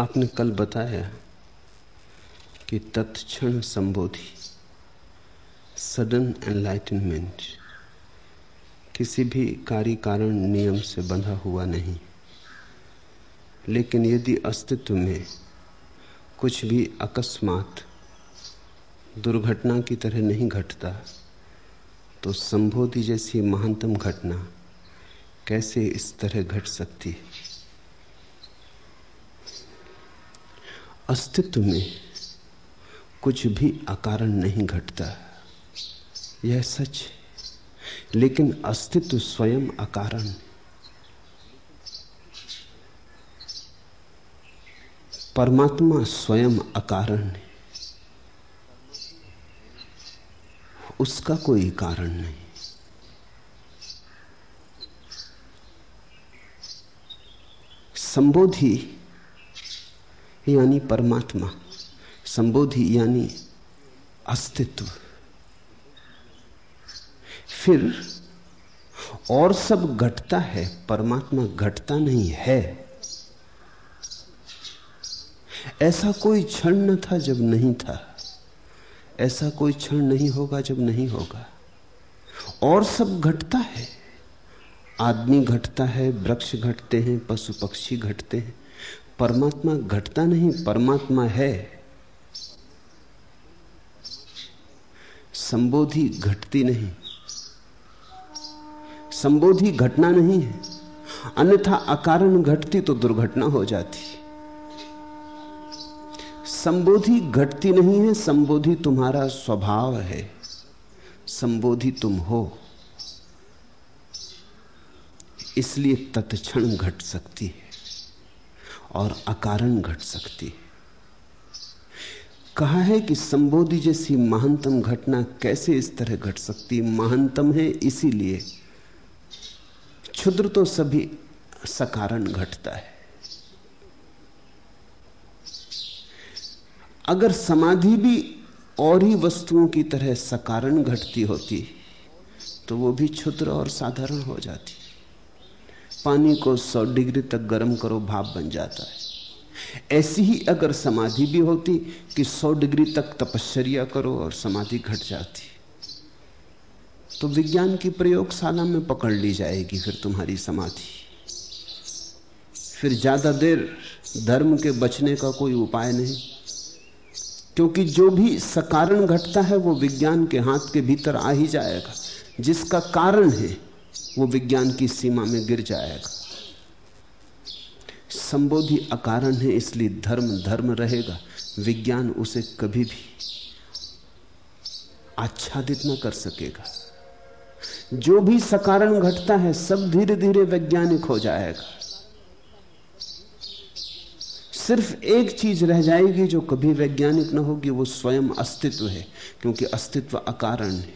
आपने कल बताया कि तत्क्षण संबोधि सडन एनलाइटनमेंट किसी भी कार्य कारण नियम से बंधा हुआ नहीं। लेकिन यदि अस्तित्व में कुछ भी अकस्मात दुर्घटना की तरह नहीं घटता तो संबोधि जैसी महानतम घटना कैसे इस तरह घट सकती है? अस्तित्व में कुछ भी अकारण नहीं घटता। यह सच लेकिन अस्तित्व स्वयं अकारण परमात्मा स्वयं अकारण है। उसका कोई कारण नहीं। संबोधि यानी परमात्मा, संबोधि यानी अस्तित्व। फिर और सब घटता है, परमात्मा घटता नहीं है। ऐसा कोई क्षण न था जब नहीं था। ऐसा कोई क्षण नहीं होगा जब नहीं होगा। और सब घटता है। आदमी घटता है, वृक्ष घटते हैं, पशु पक्षी घटते हैं। परमात्मा घटता नहीं, परमात्मा है। संबोधि घटती नहीं। संबोधि घटना नहीं है। अन्यथा अकारण घटती तो दुर्घटना हो जाती। संबोधि घटती नहीं है, संबोधि तुम्हारा स्वभाव है। संबोधि तुम हो। इसलिए तत्क्षण घट सकती है। और अकारण घट सकती है। कहा है कि संबोधि जैसी महानतम घटना कैसे इस तरह घट सकती महानतम है, इसीलिए क्षुद्र तो सभी सकारण घटता है। अगर समाधि भी और ही वस्तुओं की तरह सकारण घटती होती तो वो भी क्षुद्र और साधारण हो जाती। पानी को 100 डिग्री तक गर्म करो, भाप बन जाता है। ऐसी ही अगर समाधि भी होती कि 100 डिग्री तक तपश्चर्या करो और समाधि घट जाती। तो विज्ञान की प्रयोगशाला में पकड़ ली जाएगी फिर तुम्हारी समाधि। फिर ज़्यादा देर धर्म के बचने का कोई उपाय नहीं। क्योंकि जो भी सकारण घटता है वो विज्ञान के हाथ के भीतर आ ही जाएगा, जिसका कारण है वो विज्ञान की सीमा में गिर जाएगा। संबोधि अकारण है, इसलिए धर्म धर्म रहेगा। विज्ञान उसे कभी भी आच्छादित न कर सकेगा। जो भी सकारण घटता है, सब धीरे धीरे वैज्ञानिक हो जाएगा। सिर्फ़ एक चीज़ रह जाएगी जो कभी वैज्ञानिक न होगी, वो स्वयं अस्तित्व है, क्योंकि अस्तित्व अकारण है।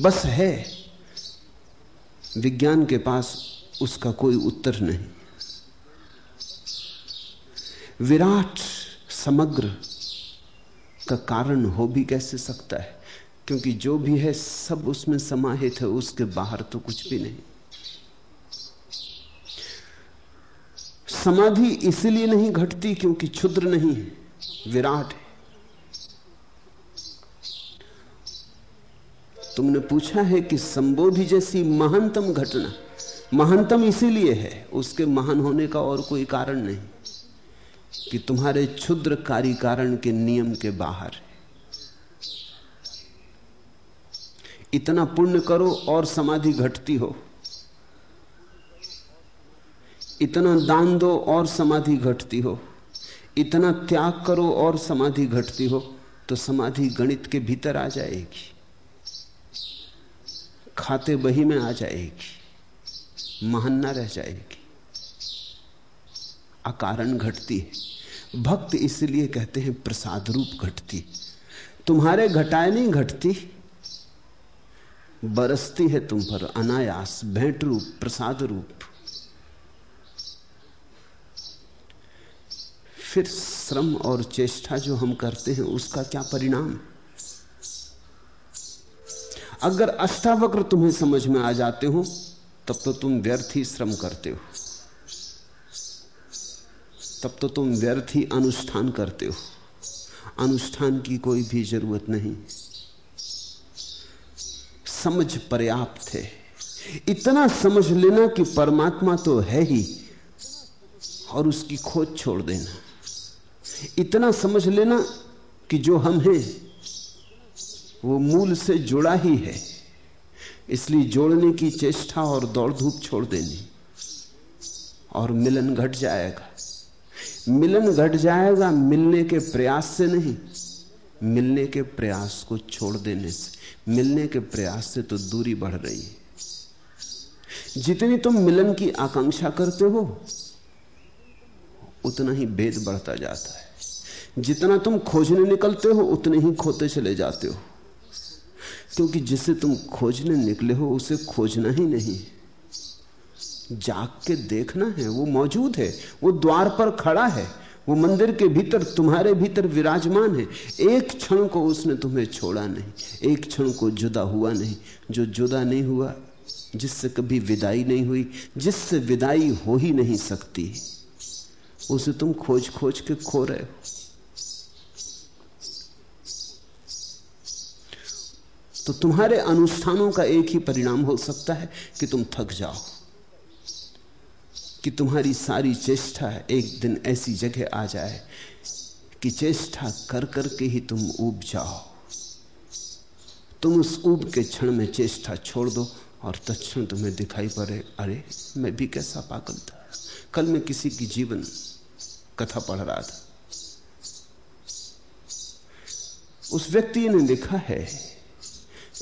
बस है। विज्ञान के पास उसका कोई उत्तर नहीं। विराट समग्र का कारण हो भी कैसे सकता है? क्योंकि जो भी है, सब उसमें समाहित है, उसके बाहर तो कुछ भी नहीं। समाधि इसलिए नहीं घटती क्योंकि क्षुद्र नहीं है, विराट तुमने पूछा है कि संबोधि जैसी महानतम घटना, महानतम इसीलिए है, उसके महान होने का और कोई कारण नहीं, कि तुम्हारे क्षुद्र कार्य कारण के नियम के बाहर है। इतना पुण्य करो और समाधि घटती हो। इतना दान दो और समाधि घटती हो। इतना त्याग करो और समाधि घटती हो तो समाधि गणित के भीतर आ जाएगी। खाते बही में आ जाएगी। महान ना रह जाएगी। अकारण घटती है। भक्त इसलिए कहते हैं प्रसाद रूप घटती। तुम्हारे घटाए नहीं घटती। बरसती है तुम पर अनायास, भेंट रूप, प्रसाद रूप। फिर श्रम और चेष्टा जो हम करते हैं, उसका क्या परिणाम? अगर अष्टावक्र तुम्हें समझ में आ जाते हो, तब तो तुम व्यर्थ ही श्रम करते हो। तब तो तुम व्यर्थ ही अनुष्ठान करते हो। अनुष्ठान की कोई भी ज़रूरत नहीं। समझ पर्याप्त है। इतना समझ लेना कि परमात्मा तो है ही, और उसकी खोज छोड़ देना। इतना समझ लेना कि जो हम हैं वो मूल से जुड़ा ही है। इसलिए जोड़ने की चेष्टा और दौड़ धूप छोड़ देनी। और मिलन घट जाएगा। मिलन घट जाएगा मिलने के प्रयास से नहीं, मिलने के प्रयास को छोड़ देने से। मिलने के प्रयास से तो दूरी बढ़ रही है। जितनी तुम मिलन की आकांक्षा करते हो, उतना ही भेद बढ़ता जाता है। जितना तुम खोजने निकलते हो, उतने ही खोते चले जाते हो। क्योंकि जिसे तुम खोजने निकले हो, उसे खोजना ही नहीं। जाग के देखना है, वो मौजूद है, वो द्वार पर खड़ा है, वो मंदिर के भीतर, तुम्हारे भीतर विराजमान है। एक क्षण को उसने तुम्हें छोड़ा नहीं, एक क्षण को जुदा हुआ नहीं। जो जुदा नहीं हुआ, जिससे कभी विदाई नहीं हुई, जिससे विदाई हो ही नहीं सकती, उसे तुम खोज खोज के खो रहे हो। तो तुम्हारे अनुष्ठानों का एक ही परिणाम हो सकता है कि तुम थक जाओ। कि तुम्हारी सारी चेष्टा एक दिन ऐसी जगह आ जाए कि चेष्टा कर कर के ही तुम उब जाओ। तुम उस ऊब के क्षण में चेष्टा छोड़ दो और तत्ण तुम्हें दिखाई पड़े, अरे, मैं भी कैसा पागल था। कल मैं किसी की जीवन कथा पढ़ रहा था। उस व्यक्ति ने लिखा है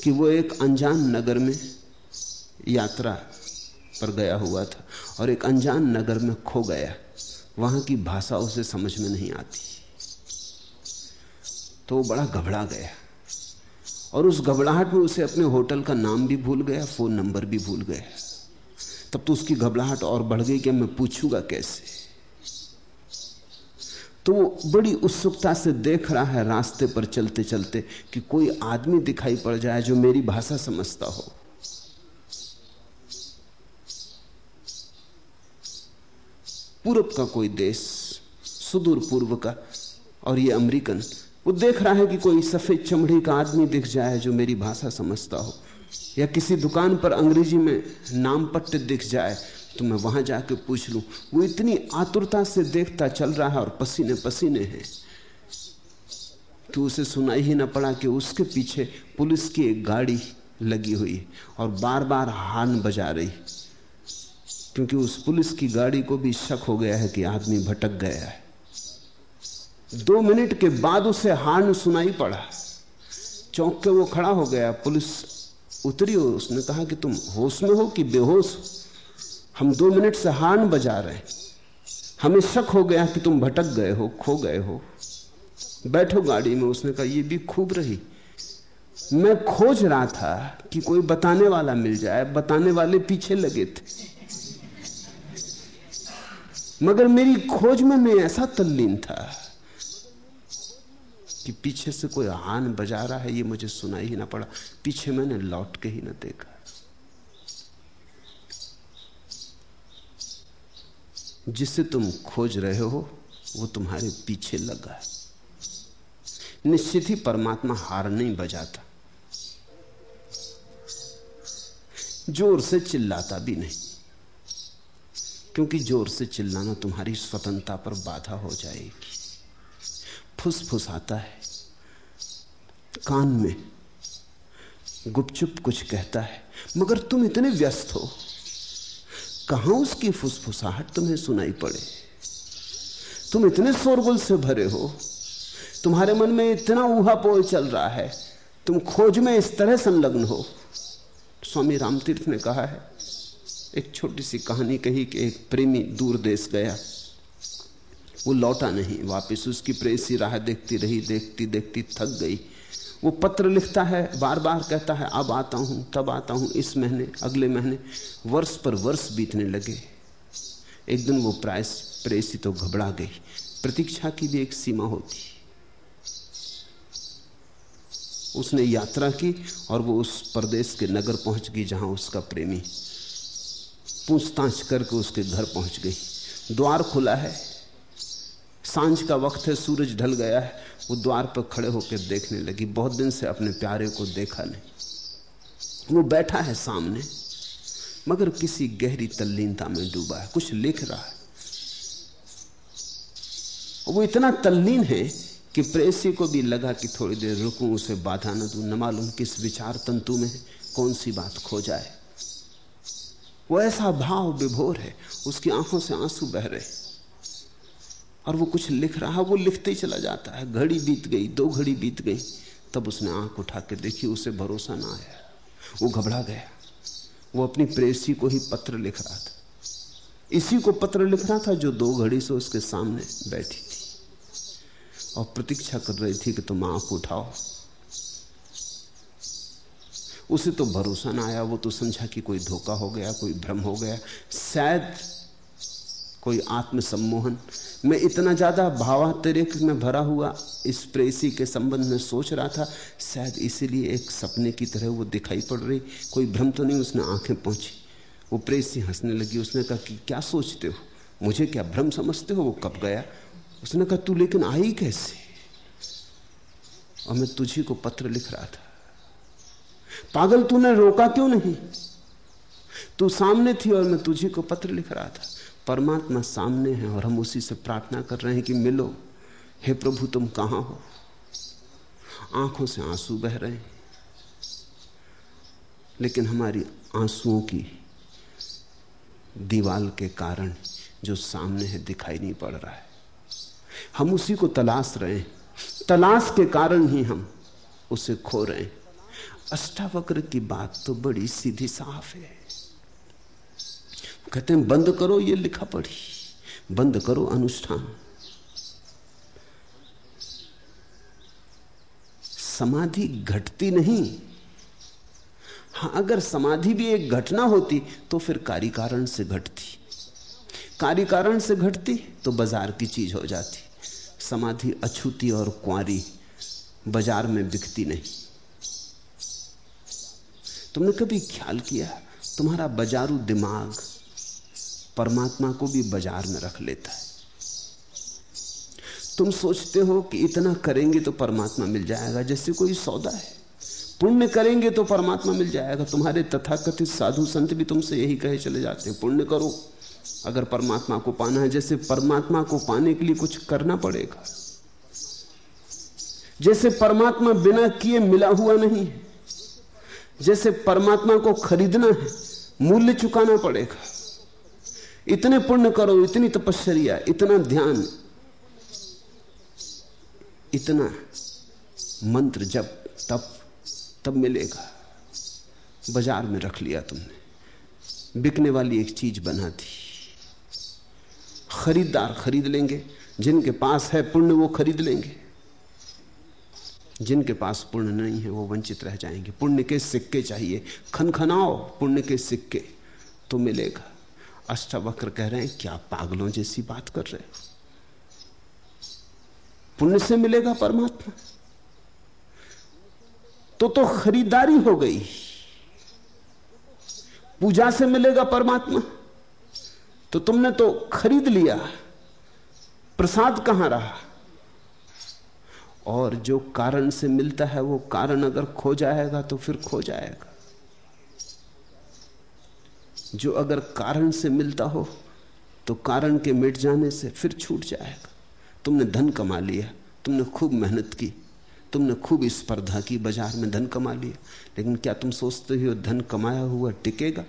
कि वो एक अनजान नगर में यात्रा पर गया हुआ था और एक अनजान नगर में खो गया। वहाँ की भाषा उसे समझ में नहीं आती। तो वो बड़ा घबरा गया और उस घबराहट में उसे अपने होटल का नाम भी भूल गया, फ़ोन नंबर भी भूल गया। तब तो उसकी घबराहट और बढ़ गई कि मैं पूछूँगा कैसे? तो वो बड़ी उत्सुकता से देख रहा है रास्ते पर चलते चलते कि कोई आदमी दिखाई पड़ जाए जो मेरी भाषा समझता हो। पूरब का कोई देश, सुदूर पूर्व का, और ये अमेरिकन, वो देख रहा है कि कोई सफ़ेद चमड़ी का आदमी दिख जाए जो मेरी भाषा समझता हो, या किसी दुकान पर अंग्रेज़ी में नाम पट्ट दिख जाए तो मैं वहाँ जाके पूछ लूँ। वो इतनी आतुरता से देखता चल रहा है और पसीने पसीने हैं। कि उसे सुनाई ही ना पड़ा कि उसके पीछे पुलिस की एक गाड़ी लगी हुई और बार बार हार्न बजा रही। क्योंकि उस पुलिस की गाड़ी को भी शक हो गया है कि आदमी भटक गया है। दो मिनट के बाद उसे हार्न सुनाई पड़ा। चौंक के वो खड़ा हो गया। पुलिस उतरी हो उसने कहा कि तुम होश में हो कि बेहोश हो? हम दो मिनट से हार्न बजा रहे हैं। हमें शक हो गया कि तुम भटक गए हो, खो गए हो। बैठो गाड़ी में, उसने कहा, ये भी खूब रही। मैं खोज रहा था कि कोई बताने वाला मिल जाए, बताने वाले पीछे लगे थे। मगर मेरी खोज में मैं ऐसा तल्लीन था कि पीछे से कोई हान बजा रहा है, ये मुझे सुनाई ही ना पड़ा। पीछे मैंने लौट के ही ना देखा। जिसे तुम खोज रहे हो, वो तुम्हारे पीछे लगा है। निश्चित ही परमात्मा हार नहीं बजाता। ज़ोर से चिल्लाता भी नहीं, क्योंकि ज़ोर से चिल्लाना तुम्हारी स्वतंत्रता पर बाधा हो जाएगी। फुस फुस आता है। कान में गुपचुप कुछ कहता है, मगर तुम इतने व्यस्त हो। कहाँ उसकी फुसफुसाहट तुम्हें सुनाई पड़े? तुम इतने शोरगुल से भरे हो, तुम्हारे मन में इतना ऊहा ऊहापोह चल रहा है, तुम खोज में इस तरह संलग्न हो। स्वामी रामतीर्थ ने कहा है, एक छोटी सी कहानी कही कि एक प्रेमी दूर देश गया। वो लौटा नहीं, वापस उसकी प्रेसी राह देखती रही, देखती देखती थक गई। वो पत्र लिखता है बार बार कहता है, अब आता हूँ, तब आता हूँ। इस महीने, अगले महीने, वर्ष पर वर्ष बीतने लगे। एक दिन वो प्रायस प्रेसी तो घबरा गई। प्रतीक्षा की भी एक सीमा होती। उसने यात्रा की और वो उस प्रदेश के नगर पहुँच गई जहाँ उसका प्रेमी पूछताछ करके उसके घर पहुँच गई। द्वार खुला है। साँझ का वक्त है, सूरज ढल गया है। वो द्वार पर खड़े होकर देखने लगी। बहुत दिन से अपने प्यारे को देखा नहीं। वो बैठा है सामने, मगर किसी गहरी तल्लीनता में डूबा है। कुछ लिख रहा है। वो इतना तल्लीन है कि प्रेसी को भी लगा कि थोड़ी देर रुकूं, उसे बाधा न दू। न मालूम किस विचार तंतु में कौन सी बात खो जाए। वो ऐसा भाव विभोर है, उसकी आँखों से आँसू बह रहे। और वो कुछ लिख रहा वो लिखते ही चला जाता है। घड़ी बीत गई, दो घड़ी बीत गई। तब उसने आँख उठा के देखी, उसे भरोसा ना आया। वो घबरा गया। वो अपनी प्रेसी को ही पत्र लिख रहा था। इसी को पत्र लिख रहा था जो दो घड़ी से उसके सामने बैठी थी। और प्रतीक्षा कर रही थी कि तुम आँख उठाओ। उसे तो भरोसा ना आया। वो तो समझा कि कोई धोखा हो गया, कोई भ्रम हो गया। शायद कोई आत्मसम्मोहन मैं इतना ज़्यादा भावातिरिक में भरा हुआ, इस प्रेसी के संबंध में सोच रहा था। शायद इसीलिए एक सपने की तरह वो दिखाई पड़ रही। कोई भ्रम तो नहीं, उसने आँखें पहुँची वो प्रेसी हंसने लगी। उसने कहा कि क्या सोचते हो? मुझे क्या भ्रम समझते हो? वो कब गया? उसने कहा, तू लेकिन आई कैसे? और मैं तुझी को पत्र लिख रहा था। पागल, तूने रोका क्यों नहीं? तू सामने थी और मैं तुझी को पत्र लिख रहा था। परमात्मा सामने है और हम उसी से प्रार्थना कर रहे हैं कि मिलो। हे प्रभु, तुम कहाँ हो? आँखों से आँसू बह रहे हैं। लेकिन हमारी आंसुओं की दीवाल के कारण जो सामने है दिखाई नहीं पड़ रहा है। हम उसी को तलाश रहे हैं। तलाश के कारण ही हम उसे खो रहे हैं। अष्टावक्र की बात तो बड़ी सीधी साफ़ है। कहते हैं, बंद करो ये लिखा पढ़ी। बंद करो अनुष्ठान। समाधि घटती नहीं। हाँ, अगर समाधि भी एक घटना होती तो फिर कार्य कारण से घटती। कार्य कारण से घटती तो बाज़ार की चीज़ हो जाती। समाधि अछूती और कुआरी बाज़ार में बिकती नहीं। तुमने कभी ख्याल किया? तुम्हारा बाजारू दिमाग परमात्मा को भी बाज़ार में रख लेता है। तुम सोचते हो कि इतना करेंगे तो परमात्मा मिल जाएगा, जैसे कोई सौदा है। पुण्य करेंगे तो परमात्मा मिल जाएगा। तुम्हारे तथाकथित साधु संत भी तुमसे यही कहे चले जाते हैं, पुण्य करो। अगर परमात्मा को पाना है, जैसे परमात्मा को पाने के लिए कुछ करना पड़ेगा। जैसे परमात्मा बिना किए मिला हुआ नहीं जैसे परमात्मा को खरीदना है, मूल्य चुकाना पड़ेगा। इतने पुण्य करो, इतनी तपस्या, इतना ध्यान। इतना मंत्र जब तब तब मिलेगा। बाज़ार में रख लिया तुमने। बिकने वाली एक चीज़ बना दी। खरीदार खरीद लेंगे। जिनके पास है पुण्य, वो खरीद लेंगे। जिनके पास पुण्य नहीं है, वो वंचित रह जाएँगे। पुण्य के सिक्के चाहिए। खनखनाओ, पुण्य के सिक्के तो मिलेगा। अष्टावक्र कह रहे हैं, क्या पागलों जैसी बात कर रहे हो? पुण्य से मिलेगा परमात्मा। तो तो खरीदारी हो गई। पूजा से मिलेगा परमात्मा। तो तुमने तो खरीद लिया। प्रसाद कहाँ रहा? और जो कारण से मिलता है, वो कारण अगर खो जाएगा तो फिर खो जाएगा। जो अगर कारण से मिलता हो तो कारण के मिट जाने से फिर छूट जाएगा। तुमने धन कमा लिया, तुमने खूब मेहनत की, तुमने खूब स्पर्धा की, बाज़ार में धन कमा लिया, लेकिन क्या तुम सोचते हो धन कमाया हुआ टिकेगा?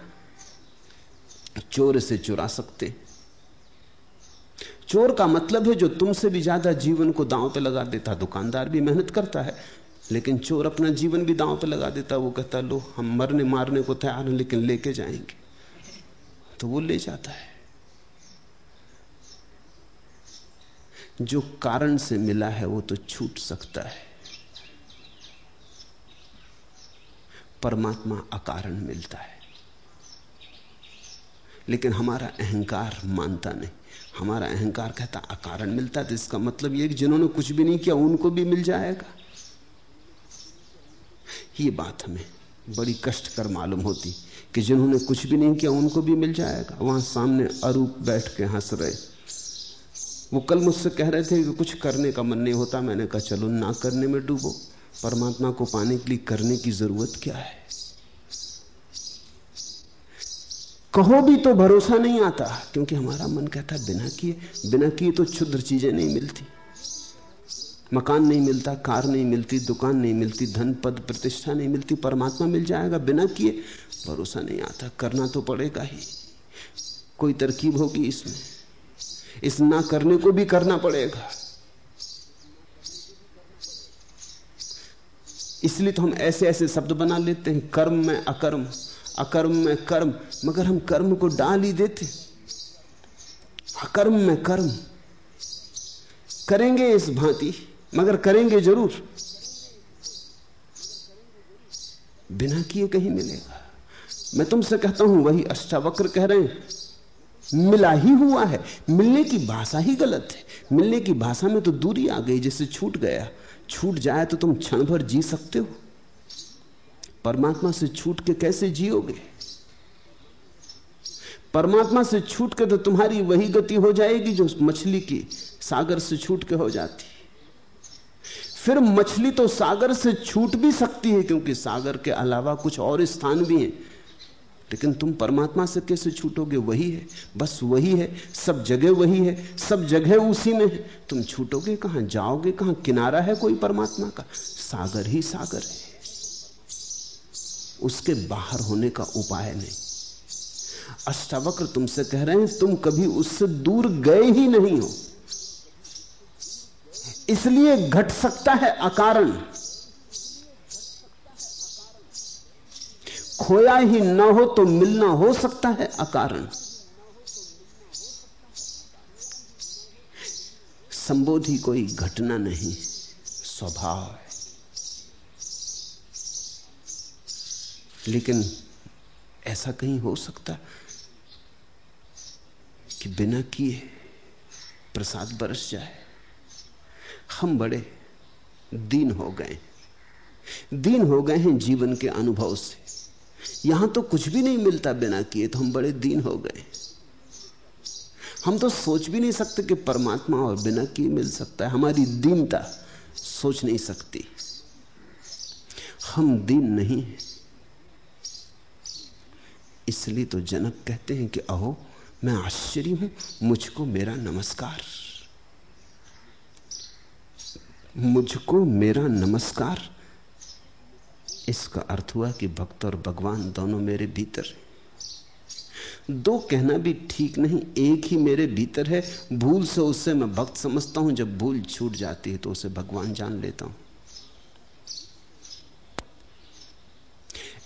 चोर से चुरा सकते। चोर का मतलब है जो तुमसे भी ज़्यादा जीवन को दांव पे लगा देता, दुकानदार भी मेहनत करता है, लेकिन चोर अपना जीवन भी दांव पे लगा देता, वो कहता, लो, हम मरने मारने को तैयार हैं, लेकिन लेके जाएँगे। तो वो ले जाता है। जो कारण से मिला है वो तो छूट सकता है। परमात्मा अकारण मिलता है। लेकिन हमारा अहंकार मानता नहीं। हमारा अहंकार कहता अकारण मिलता तो इसका मतलब यह कि जिन्होंने कुछ भी नहीं किया, उनको भी मिल जाएगा। ये बात हमें बड़ी कष्टकर मालूम होती। कि जिन्होंने कुछ भी नहीं किया, उनको भी मिल जाएगा। वहाँ सामने अरूप बैठ के हंस रहे। वो कल मुझसे कह रहे थे कि कुछ करने का मन नहीं होता। मैंने कहा, चलो, ना करने में डूबो। परमात्मा को पाने के लिए करने की ज़रूरत क्या है? कहो भी तो भरोसा नहीं आता, क्योंकि हमारा मन कहता है, बिना किए बिना किए तो क्षुद्र चीज़ें नहीं मिलती। मकान नहीं मिलता, कार नहीं मिलती, दुकान नहीं मिलती, धन पद प्रतिष्ठा नहीं मिलती, परमात्मा मिल जाएगा बिना किए, भरोसा नहीं आता, करना तो पड़ेगा ही। कोई तरकीब होगी इसमें? इस ना करने को भी करना पड़ेगा। इसलिए तो हम ऐसे ऐसे शब्द बना लेते हैं, कर्म में अकर्म अकर्म में कर्म, मगर हम कर्म को डाल ही देते अकर्म में कर्म। करेंगे इस भांति। मगर करेंगे ज़रूर। बिना किए कहीं मिलेगा। मैं तुमसे कहता हूँ, वही अष्टावक्र कह रहे हैं, मिला ही हुआ है। मिलने की भाषा ही गलत है। मिलने की भाषा में तो दूरी आ गई जैसे छूट गया। छूट जाए तो तुम क्षण भर जी सकते हो। परमात्मा से छूट के कैसे जियोगे? परमात्मा से छूट के तो तुम्हारी वही गति हो जाएगी जो मछली की सागर से छूट के हो जाती। फिर मछली तो सागर से छूट भी सकती है, क्योंकि सागर के अलावा कुछ और स्थान भी हैं। लेकिन तुम परमात्मा से कैसे छूटोगे? वही है, बस वही है, सब जगह वही है, सब जगह उसी में है। तुम छूटोगे कहाँ? जाओगे कहाँ? किनारा है कोई परमात्मा का? सागर ही सागर है। उसके बाहर होने का उपाय नहीं। अष्टावक्र तुमसे कह रहे हैं, तुम कभी उससे दूर गए ही नहीं हो। इसलिए घट सकता है अकारण। खोया ही ना हो तो मिलना हो सकता है अकारण। संबोधि कोई घटना नहीं, स्वभाव है। लेकिन ऐसा कहीं हो सकता कि बिना किए प्रसाद बरस जाए। हम बड़े दीन हो गए दीन हो गए हैं जीवन के अनुभव से। यहाँ तो कुछ भी नहीं मिलता बिना किए तो हम बड़े दीन हो गए हम तो सोच भी नहीं सकते कि परमात्मा और बिना किए मिल सकता है। हमारी दीनता सोच नहीं सकती। हम दीन नहीं हैं। इसलिए तो जनक कहते हैं कि अहो, मैं आश्चर्य हूँ, मुझको मेरा नमस्कार। मुझको मेरा नमस्कार। इसका अर्थ हुआ कि भक्त और भगवान दोनों मेरे भीतर दो कहना भी ठीक नहीं, एक ही मेरे भीतर है। भूल से उससे मैं भक्त समझता हूँ, जब भूल छूट जाती है तो उसे भगवान जान लेता हूँ।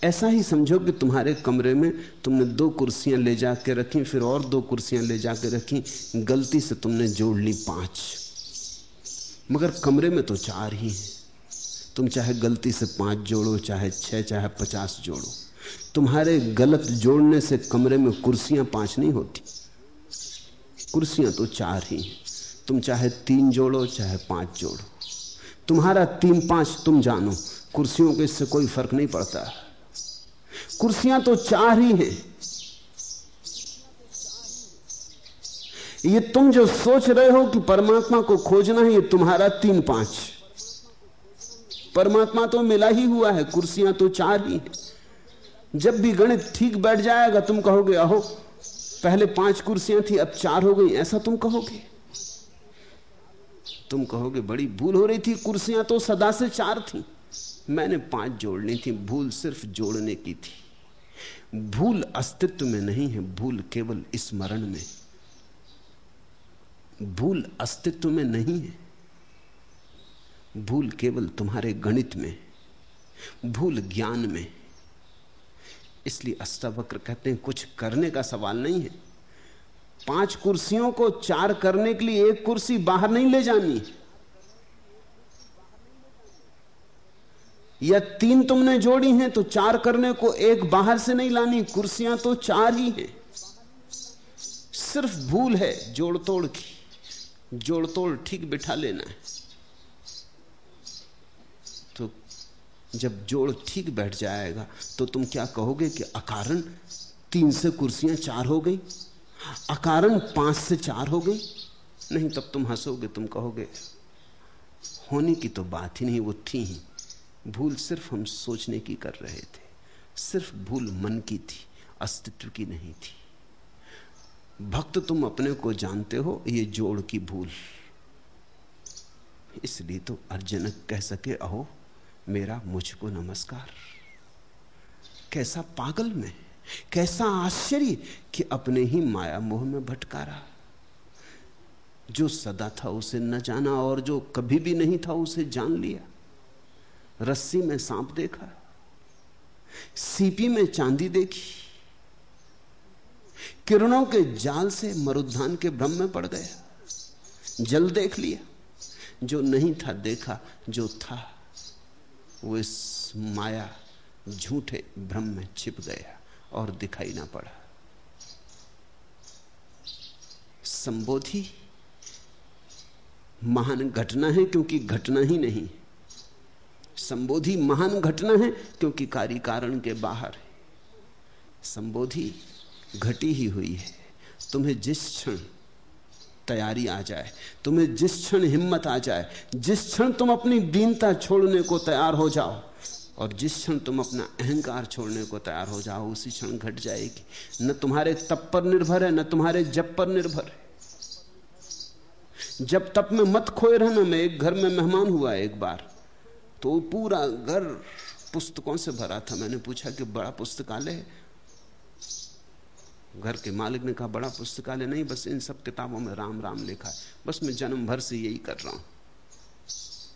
ऐसा ही समझो कि तुम्हारे कमरे में तुमने दो कुर्सियाँ ले जाके रखी, फिर और दो कुर्सियाँ ले जाके रखी, गलती से तुमने जोड़ ली पाँच। मगर कमरे में तो चार ही हैं। तुम चाहे गलती से पाँच जोड़ो, चाहे छह, चाहे पचास जोड़ो। तुम्हारे गलत जोड़ने से कमरे में कुर्सियाँ पाँच नहीं होती। कुर्सियाँ तो चार ही हैं। तुम चाहे तीन जोड़ो, चाहे पाँच जोड़ो। तुम्हारा तीन पाँच तुम जानो, कुर्सियों के इससे कोई फ़र्क नहीं पड़ता। कुर्सियाँ तो चार ही हैं। ये तुम जो सोच रहे हो कि परमात्मा को खोजना है, ये तुम्हारा तीन पाँच। परमात्मा तो मिला ही हुआ है, कुर्सियाँ तो चार ही हैं। जब भी गणित ठीक बैठ जाएगा, तुम कहोगे, अहो, पहले पाँच कुर्सियाँ थी, अब चार हो गई। ऐसा तुम कहोगे। तुम कहोगे, बड़ी भूल हो रही थी, कुर्सियाँ तो सदा से चार थी। मैंने पाँच जोड़नी थी, भूल सिर्फ़ जोड़ने की थी। भूल अस्तित्व में नहीं है, भूल केवल स्मरण में। भूल अस्तित्व में नहीं है। भूल केवल तुम्हारे गणित में, भूल ज्ञान में। इसलिए अष्टावक्र कहते हैं, कुछ करने का सवाल नहीं है। पाँच कुर्सियों को चार करने के लिए एक कुर्सी बाहर नहीं ले जानी। या तीन तुमने जोड़ी हैं तो चार करने को एक बाहर से नहीं लानी, कुर्सियाँ तो चार ही हैं। सिर्फ़ भूल है जोड़ तोड़ की। जोड़ तोड़ ठीक बिठा लेना है। तो जब जोड़ ठीक बैठ जाएगा तो तुम क्या कहोगे कि अकारण तीन से कुर्सियाँ चार हो गई? अकारण पाँच से चार हो गई? नहीं, तब तुम हंसोगे, तुम कहोगे, होने की तो बात ही नहीं, वो थी ही। भूल सिर्फ़ हम सोचने की कर रहे थे, सिर्फ़ भूल मन की थी, अस्तित्व की नहीं थी। भक्त तुम अपने को जानते हो, ये जोड़ की भूल। इसलिए तो अर्जनक कह सके, अहो, मेरा मुझको नमस्कार। कैसा पागल में, कैसा आश्चर्य कि अपने ही माया मोह में भटकारा। जो सदा था उसे न जाना और जो कभी भी नहीं था उसे जान लिया। रस्सी में सांप देखा, सीपी में चांदी देखी किरणों के जाल से मरुद्धान के भ्रम में पड़ गया जल देख लिया। जो नहीं था, देखा। जो था, वो इस माया, झूठे भ्रम में छिप गया और दिखाई ना पड़ा। संबोधि महान घटना है क्योंकि घटना ही नहीं। संबोधि महान घटना है क्योंकि कार्य कारण के बाहर है। संबोधि घटी ही हुई है। तुम्हें जिस क्षण तैयारी आ जाए, तुम्हें जिस क्षण हिम्मत आ जाए, जिस क्षण तुम अपनी दीनता छोड़ने को तैयार हो जाओ, और जिस क्षण तुम अपना अहंकार छोड़ने को तैयार हो जाओ, उसी क्षण घट जाएगी। न तुम्हारे तप पर निर्भर है, न तुम्हारे जप पर निर्भर है। जब तप में मत खोए रहना, मैं एक घर में मेहमान हुआ एक बार तो पूरा घर पुस्तकों से भरा था। मैंने पूछा कि बड़ा पुस्तकालय है? घर के मालिक ने कहा, बड़ा पुस्तकालय नहीं, बस इन सब किताबों में राम राम लिखा है। बस मैं जन्म भर से यही कर रहा हूँ।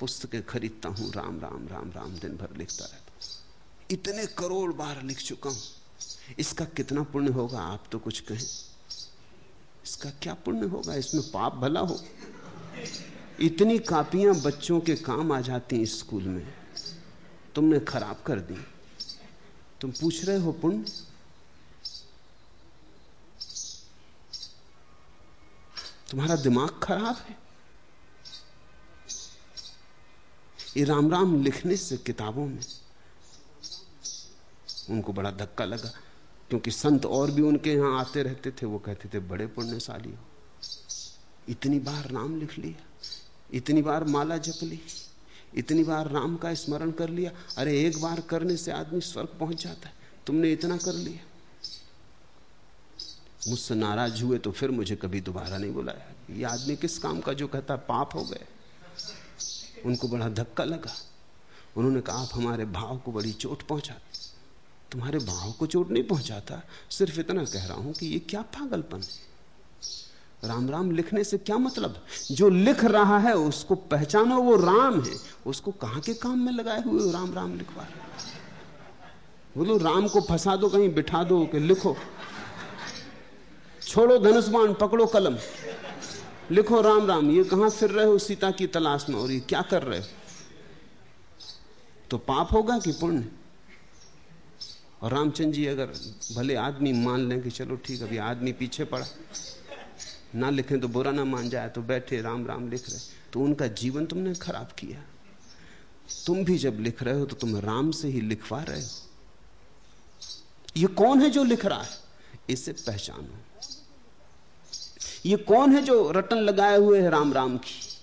पुस्तकें खरीदता हूँ, राम राम राम राम, दिन भर लिखता रहता इतने करोड़ बार लिख चुका हूँ। इसका कितना पुण्य होगा, आप तो कुछ कहें। इसका क्या पुण्य होगा? इसमें पाप भला हो। इतनी कापियाँ बच्चों के काम आ जाती स्कूल में। तुमने खराब कर दी। तुम पूछ रहे हो पुण्य? तुम्हारा दिमाग खराब है? ये राम राम लिखने से किताबों में उनको बड़ा धक्का लगा, क्योंकि संत और भी उनके यहाँ आते रहते थे, वो कहते थे, बड़े पुण्यशाली हो। इतनी बार नाम लिख लिया, इतनी बार माला जप ली, इतनी बार राम का स्मरण कर लिया, अरे एक बार करने से आदमी स्वर्ग पहुँच जाता है। तुमने इतना कर लिया। मुझसे नाराज़ हुए तो फिर मुझे कभी दोबारा नहीं बुलाया। ये आदमी किस काम का जो कहता पाप हो गए। उनको बड़ा धक्का लगा। उन्होंने कहा, आप हमारे भाव को बड़ी चोट पहुँचा तुम्हारे भाव को चोट नहीं पहुंचाता। सिर्फ़ इतना कह रहा हूँ कि ये क्या पागलपन है। राम राम लिखने से क्या मतलब? जो लिख रहा है, उसको पहचानो, वो राम है। उसको कहाँ के काम में लगाए हुए राम राम लिखवा बोलो, राम को फंसा दो, कहीं बिठा दो, कि लिखो। छोड़ो धनुष्मान पकड़ो कलम। लिखो राम राम, ये कहाँ फिर रहे हो? सीता की तलाश में, और ये क्या कर रहे हो? तो पाप होगा कि पुण्य? और रामचंद्र जी अगर भले आदमी मान लें कि चलो ठीक, अभी आदमी पीछे पड़ा। ना लिखें तो बुरा ना मान जाए तो बैठे राम राम लिख रहे। तो उनका जीवन तुमने खराब किया। तुम भी जब लिख रहे हो तो तुम राम से ही लिखवा रहे हो। ये कौन है जो लिख रहा है? इसे पहचानो। ये कौन है जो रटन लगाए हुए है राम राम की?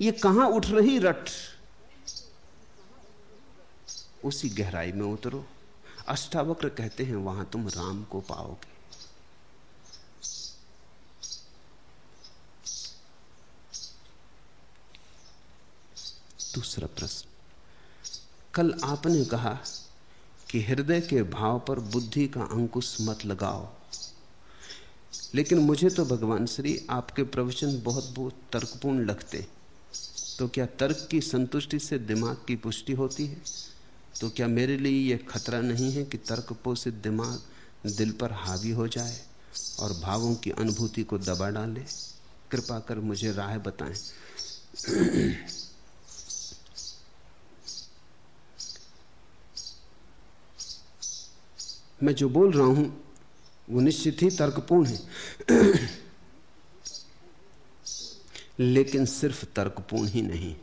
ये कहाँ उठ रही रट? उसी गहराई में उतरो। अष्टावक्र कहते हैं, वहाँ तुम राम को पाओगे। दूसरा प्रश्न। कल आपने कहा कि हृदय के भाव पर बुद्धि का अंकुश मत लगाओ। लेकिन मुझे तो भगवान श्री आपके प्रवचन बहुत बहुत तर्कपूर्ण लगते। तो क्या तर्क की संतुष्टि से दिमाग की पुष्टि होती है? तो क्या मेरे लिए यह खतरा नहीं है कि तर्क पोषित दिमाग दिल पर हावी हो जाए और भावों की अनुभूति को दबा डाले? कृपा कर मुझे राह बताएँ। मैं जो बोल रहा हूँ वो निश्चित ही तर्कपूर्ण है। लेकिन सिर्फ़ तर्कपूर्ण ही नहीं,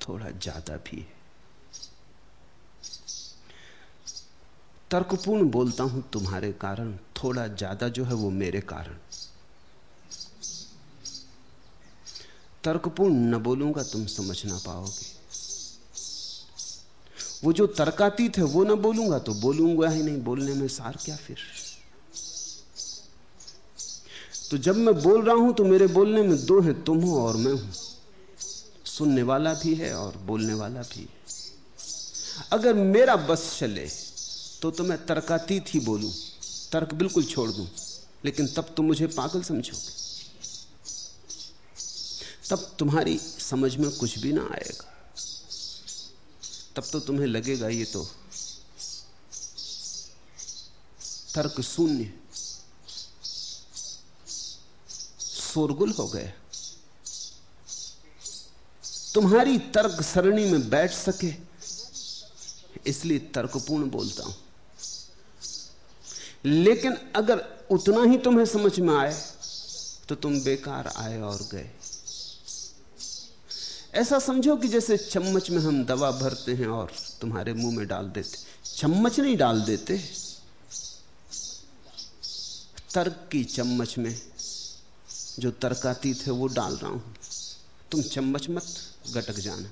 थोड़ा ज़्यादा भी है। तर्कपूर्ण बोलता हूँ तुम्हारे कारण, थोड़ा ज़्यादा जो है वो मेरे कारण। तर्कपूर्ण न बोलूँगा तुम समझ ना पाओगे। वो जो तर्कातीत है वो ना बोलूँगा तो बोलूँगा ही नहीं। बोलने में सार क्या फिर? तो जब मैं बोल रहा हूँ तो मेरे बोलने में दो हैं, तुम हो और मैं हूँ। सुनने वाला भी है और बोलने वाला भी है। अगर मेरा बस चले तो तो मैं तर्कातीत ही बोलूँ। तर्क बिल्कुल छोड़ दूँ। लेकिन तब तुम मुझे पागल समझोगे। तब तुम्हारी समझ में कुछ भी ना आएगा। तब तो तुम्हें लगेगा ये तो तर्क शून्य। शोरगुल हो गया तुम्हारी तर्क सरणी में बैठ सके, इसलिए तर्कपूर्ण बोलता हूँ। लेकिन अगर उतना ही तुम्हें समझ में आए तो तुम बेकार आए और गए। ऐसा समझो कि जैसे चम्मच में हम दवा भरते हैं और तुम्हारे मुँह में डाल देते चम्मच नहीं डाल देते। तर्क की चम्मच में जो तर्कातीत है वो डाल रहा हूँ। तुम चम्मच मत गटक जाना।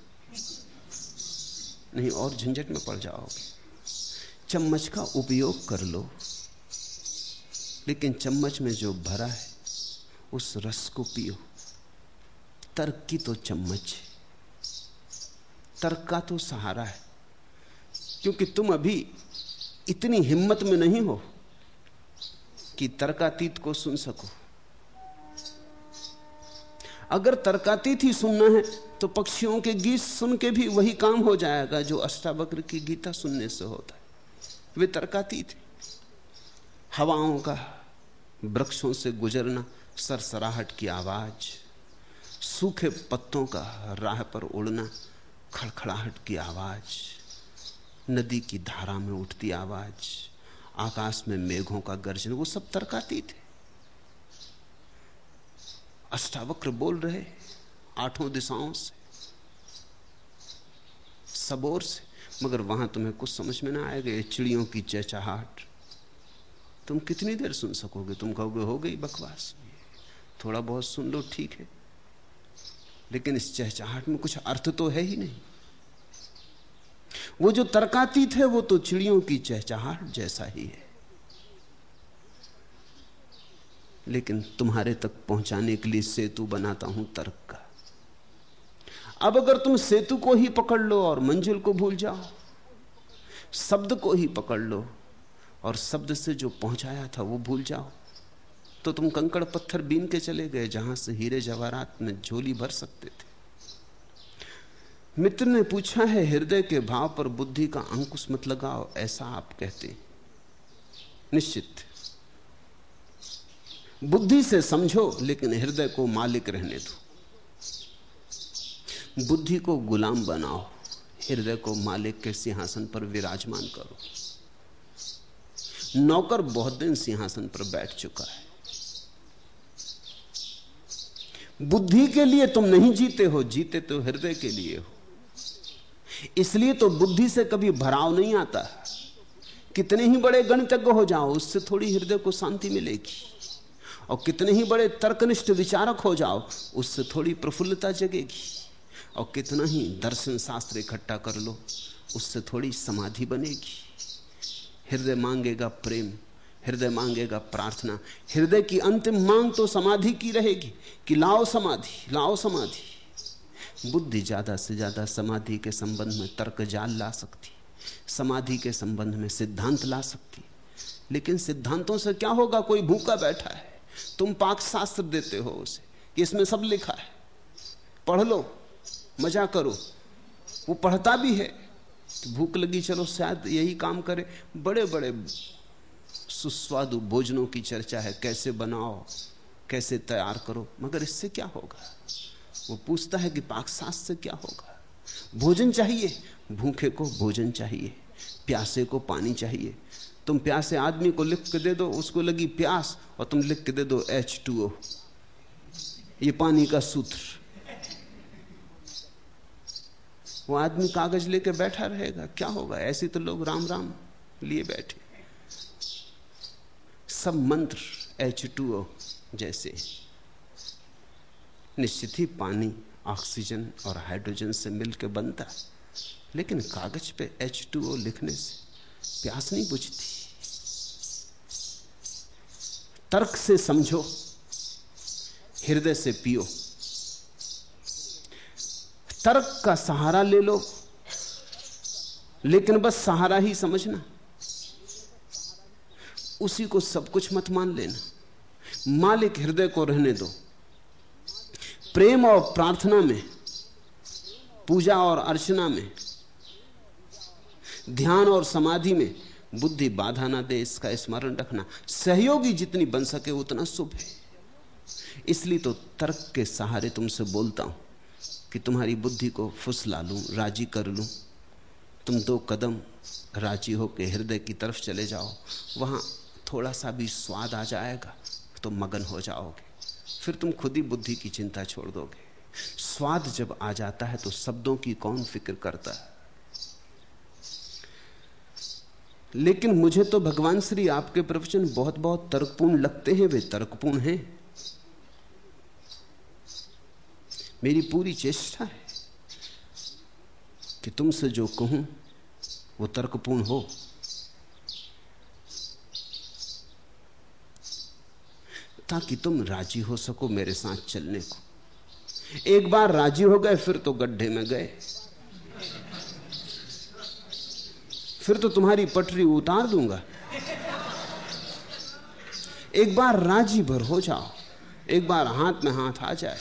नहीं, और झंझट में पड़ जाओगे। चम्मच का उपयोग कर लो। लेकिन चम्मच में जो भरा है, उस रस को पियो। तर्क की तो चम्मच है। तर्क का तो सहारा है। क्योंकि तुम अभी इतनी हिम्मत में नहीं हो कि तर्कातीत को सुन सको। अगर तर्कातीत ही सुनना है तो पक्षियों के गीत सुन के भी वही काम हो जाएगा जो अष्टावक्र की गीता सुनने से होता है। वे तर्कातीत हवाओं का, वृक्षों से गुजरना, सरसराहट की आवाज़, सूखे पत्तों का राह पर उड़ना खड़खड़ाहट की आवाज़, नदी की धारा में उठती आवाज़, आकाश में मेघों का गर्जन, वो सब तर्कातीत है अष्टावक्र बोल रहे आठों दिशाओं से सबोर से, मगर वहाँ तुम्हें कुछ समझ में ना आएगा चिड़ियों की चहचहाट तुम कितनी देर सुन सकोगे? तुम कहोगे, हो गई बकवास थोड़ा बहुत सुन लो, ठीक है। लेकिन इस चहचहाट में कुछ अर्थ तो है ही नहीं। वो जो तर्कातीत है, वो तो चिड़ियों की चहचहाट जैसा ही है। लेकिन तुम्हारे तक पहुँचाने के लिए सेतु बनाता हूँ तर्क का। अब अगर तुम सेतु को ही पकड़ लो और मंजिल को भूल जाओ, शब्द को ही पकड़ लो और शब्द से जो पहुँचाया था वो भूल जाओ। तो तुम कंकड़ पत्थर बीन के चले गए, जहाँ से हीरे जवाहरात में झोली भर सकते थे। मित्र ने पूछा है, हृदय के भाव पर बुद्धि का अंकुश मत लगाओ, ऐसा आप कहते निश्चित। बुद्धि से समझो, लेकिन हृदय को मालिक रहने दो। बुद्धि को गुलाम बनाओ, हृदय को मालिक के सिंहासन पर विराजमान करो। नौकर बहुत दिन सिंहासन पर बैठ चुका है। बुद्धि के लिए तुम नहीं जीते हो, जीते तो हृदय के लिए हो। इसलिए तो बुद्धि से कभी भराव नहीं आता। कितने ही बड़े गणितज्ञ हो जाओ, उससे थोड़ी हृदय को शांति मिलेगी। और कितने ही बड़े तर्कनिष्ठ विचारक हो जाओ, उससे थोड़ी प्रफुल्लता जगेगी। और कितना ही दर्शन शास्त्र इकट्ठा कर लो, उससे थोड़ी समाधि बनेगी। हृदय मांगेगा प्रेम। हृदय मांगेगा प्रार्थना। हृदय की अंतिम मांग तो समाधि की रहेगी कि लाओ समाधि लाओ समाधि। बुद्धि ज़्यादा से ज़्यादा समाधि के संबंध में तर्क जाल ला सकती, समाधि के संबंध में सिद्धांत ला सकती। लेकिन सिद्धांतों से क्या होगा? कोई भूखा बैठा है, तुम पाक शास्त्र देते हो उसे, कि इसमें सब लिखा है। पढ़ लो, मज़ा करो। वो पढ़ता भी है भूख लगी, चलो शायद यही काम करे। बड़े बड़े सुस्वादु भोजनों की चर्चा है, कैसे बनाओ, कैसे तैयार करो, मगर इससे क्या होगा? वो पूछता है कि पाकशास्त्र से क्या होगा? भोजन चाहिए, भूखे को भोजन चाहिए, प्यासे को पानी चाहिए। तुम प्यासे आदमी को लिख के दे दो, उसको लगी प्यास, और तुम लिख के दे दो एच टू ओ ये पानी का सूत्र। वो आदमी कागज़ लेके बैठा रहेगा, क्या होगा? ऐसे तो लोग राम राम लिए बैठे। सब मंत्र एच टू ओ जैसे निश्चित ही पानी, ऑक्सीजन और हाइड्रोजन से मिलकर बनता लेकिन कागज़ पे एच टू ओ लिखने से प्यास नहीं बुझती। तर्क से समझो, हृदय से पियो। तर्क का सहारा ले लो, लेकिन बस सहारा ही समझना। उसी को सब कुछ मत मान लेना। मालिक हृदय को रहने दो। प्रेम और प्रार्थना में, पूजा और अर्चना में, ध्यान और समाधि में बुद्धि बाधा ना दे, इसका स्मरण रखना। सहयोगी जितनी बन सके उतना शुभ है। इसलिए तो तर्क के सहारे तुमसे बोलता हूँ कि तुम्हारी बुद्धि को फुसला लूँ, राज़ी कर लूँ। तुम दो कदम राज़ी हो के हृदय की तरफ़ चले जाओ। वहाँ थोड़ा सा भी स्वाद आ जाएगा तो मगन हो जाओगे। फिर तुम खुद ही बुद्धि की चिंता छोड़ दोगे। स्वाद जब आ जाता है तो शब्दों की कौन फ़िक्र करता है? लेकिन मुझे तो भगवान श्री आपके प्रवचन बहुत बहुत तर्कपूर्ण लगते हैं, वे तर्कपूर्ण हैं। मेरी पूरी चेष्टा है कि तुमसे जो कहूँ, वो तर्कपूर्ण हो। ताकि तुम राज़ी हो सको मेरे साथ चलने को। एक बार राज़ी हो गए, फिर तो गड्ढे में गए। फिर तो तुम्हारी पटरी उतार दूँगा। एक बार राज़ी भर हो जाओ, एक बार हाथ में हाथ आ जाए।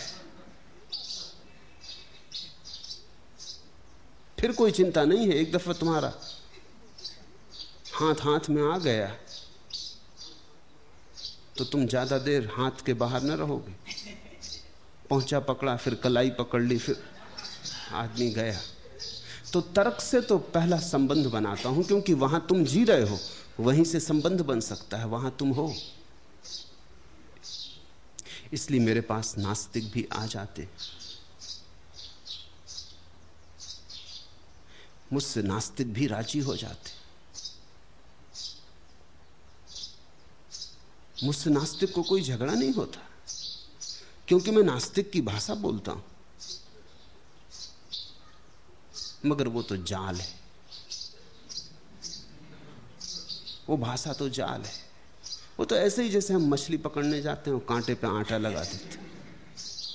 फिर कोई चिंता नहीं है, एक दफ़ा तुम्हारा हाथ हाथ में आ गया। तो तुम ज़्यादा देर हाथ के बाहर न रहोगे। पहुँचा पकड़ा, फिर कलाई पकड़ ली, फिर आदमी गया। तो तर्क से तो पहला संबंध बनाता हूँ, क्योंकि वहाँ तुम जी रहे हो, वहीं से संबंध बन सकता है, वहाँ तुम हो। इसलिए मेरे पास नास्तिक भी आ जाते। मुझसे नास्तिक भी राज़ी हो जाते। मुझसे नास्तिक को कोई झगड़ा नहीं होता। क्योंकि मैं नास्तिक की भाषा बोलता हूँ। मगर वो तो जाल है। वो भाषा तो जाल है। वो तो ऐसे ही जैसे हम मछली पकड़ने जाते हैं कांटे पे आटा लगा देते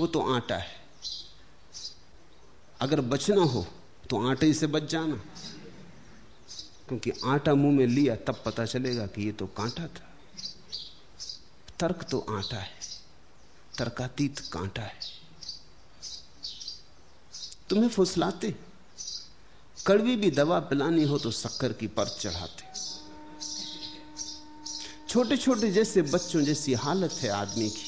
वो तो आटा है। अगर बचना हो तो आटे से बच जाना। क्योंकि आटा मुँह में लिया, तब पता चलेगा कि ये तो कांटा था। तर्क तो आटा है, तर्कातीत कांटा है। तुम्हें फुसलाते, कड़वी भी दवा पिलानी हो तो शक्कर की परत चढ़ाते। छोटे छोटे जैसे बच्चों जैसी हालत है आदमी की।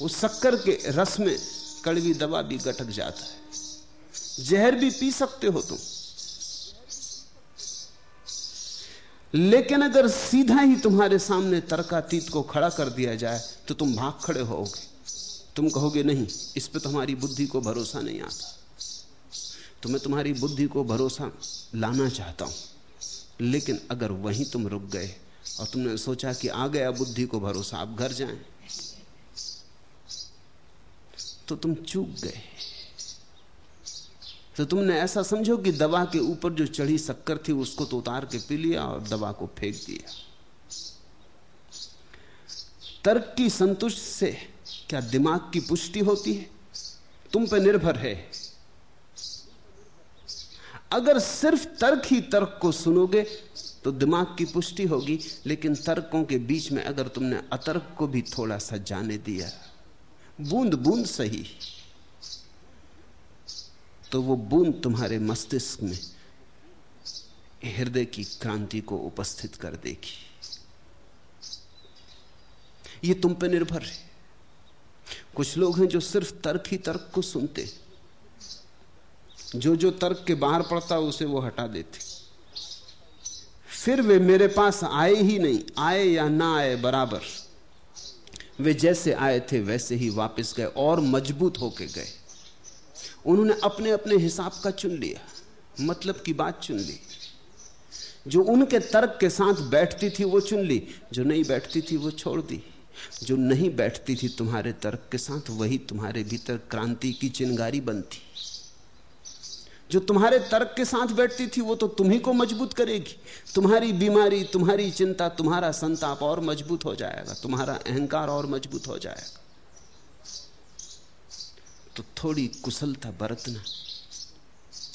वो शक्कर के रस में कड़वी दवा भी गटक जाता है। जहर भी पी सकते हो तुम। लेकिन अगर सीधा ही तुम्हारे सामने तर्कातीत को खड़ा कर दिया जाए तो तुम भाग खड़े होगे तुम कहोगे, नहीं, इस पे तुम्हारी बुद्धि को भरोसा नहीं आता। तो मैं तुम्हारी बुद्धि को भरोसा लाना चाहता हूँ। लेकिन अगर वहीं तुम रुक गए और तुमने सोचा कि आ गया बुद्धि को भरोसा, आप घर जाएँ तो तुम चूक गए। तो तुमने ऐसा समझो कि दवा के ऊपर जो चढ़ी शक्कर थी, उसको तो उतार के पी लिया और दवा को फेंक दिया। तर्क की संतुष्ट से क्या दिमाग की पुष्टि होती है? तुम पर निर्भर है। अगर सिर्फ़ तर्क ही तर्क को सुनोगे तो दिमाग की पुष्टि होगी, लेकिन तर्कों के बीच में अगर तुमने अतर्क को भी थोड़ा सा जाने दिया बूंद बूंद सही। तो वो बूंद तुम्हारे मस्तिष्क में हृदय की क्रांति को उपस्थित कर देगी। ये तुम पे निर्भर है। कुछ लोग हैं जो सिर्फ़ तर्क ही तर्क को सुनते जो जो तर्क के बाहर पड़ता उसे वो हटा देते फिर वे मेरे पास आए ही नहीं। आए या ना आए, बराबर। वे जैसे आए थे, वैसे ही वापस गए और मज़बूत होके गए। उन्होंने अपने अपने हिसाब का चुन लिया मतलब की बात चुन ली। जो उनके तर्क के साथ बैठती थी वो चुन ली, जो नहीं बैठती थी वो छोड़ दी। जो नहीं बैठती थी तुम्हारे तर्क के साथ, वही तुम्हारे भीतर क्रांति की चिंगारी बनती। जो तुम्हारे तर्क के साथ बैठती थी, वो तो तुम्ही को मज़बूत करेगी। तुम्हारी बीमारी, तुम्हारी चिंता, तुम्हारा संताप और मज़बूत हो जाएगा, तुम्हारा अहंकार और मज़बूत हो जाएगा। तो थोड़ी कुशलता बरतना।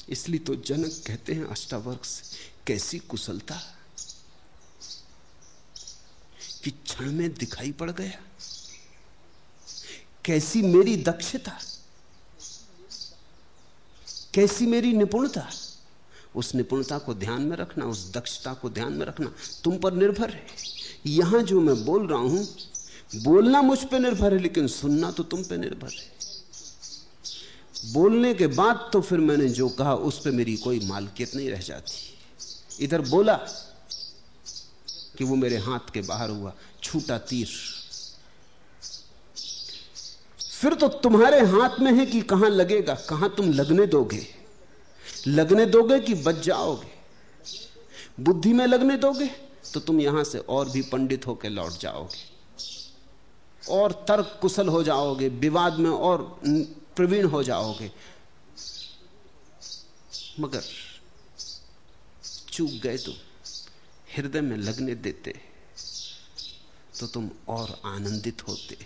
इसलिए तो जनक कहते हैं अष्टावर्ष कैसी कुशलता? कि क्षण में दिखाई पड़ गया। कैसी मेरी दक्षता? कैसी मेरी निपुणता? उस निपुणता को ध्यान में रखना, उस दक्षता को ध्यान में रखना तुम पर निर्भर है। यहाँ जो मैं बोल रहा हूँ, बोलना मुझ पर निर्भर है, लेकिन सुनना तो तुम पे निर्भर है। बोलने के बाद तो फिर मैंने जो कहा, उस पर मेरी कोई मालकियत नहीं रह जाती। इधर बोला कि वो मेरे हाथ के बाहर हुआ, छूटा तीर। फिर तो तुम्हारे हाथ में है कि कहाँ लगेगा, कहाँ तुम लगने दोगे? लगने दोगे कि बच जाओगे? बुद्धि में लगने दोगे तो तुम यहाँ से और भी पंडित होकर लौट जाओगे। और तर्क कुशल हो जाओगे, विवाद में और प्रवीण हो जाओगे। मगर चूक गए तुम, हृदय में लगने देते तो तुम और आनंदित होते,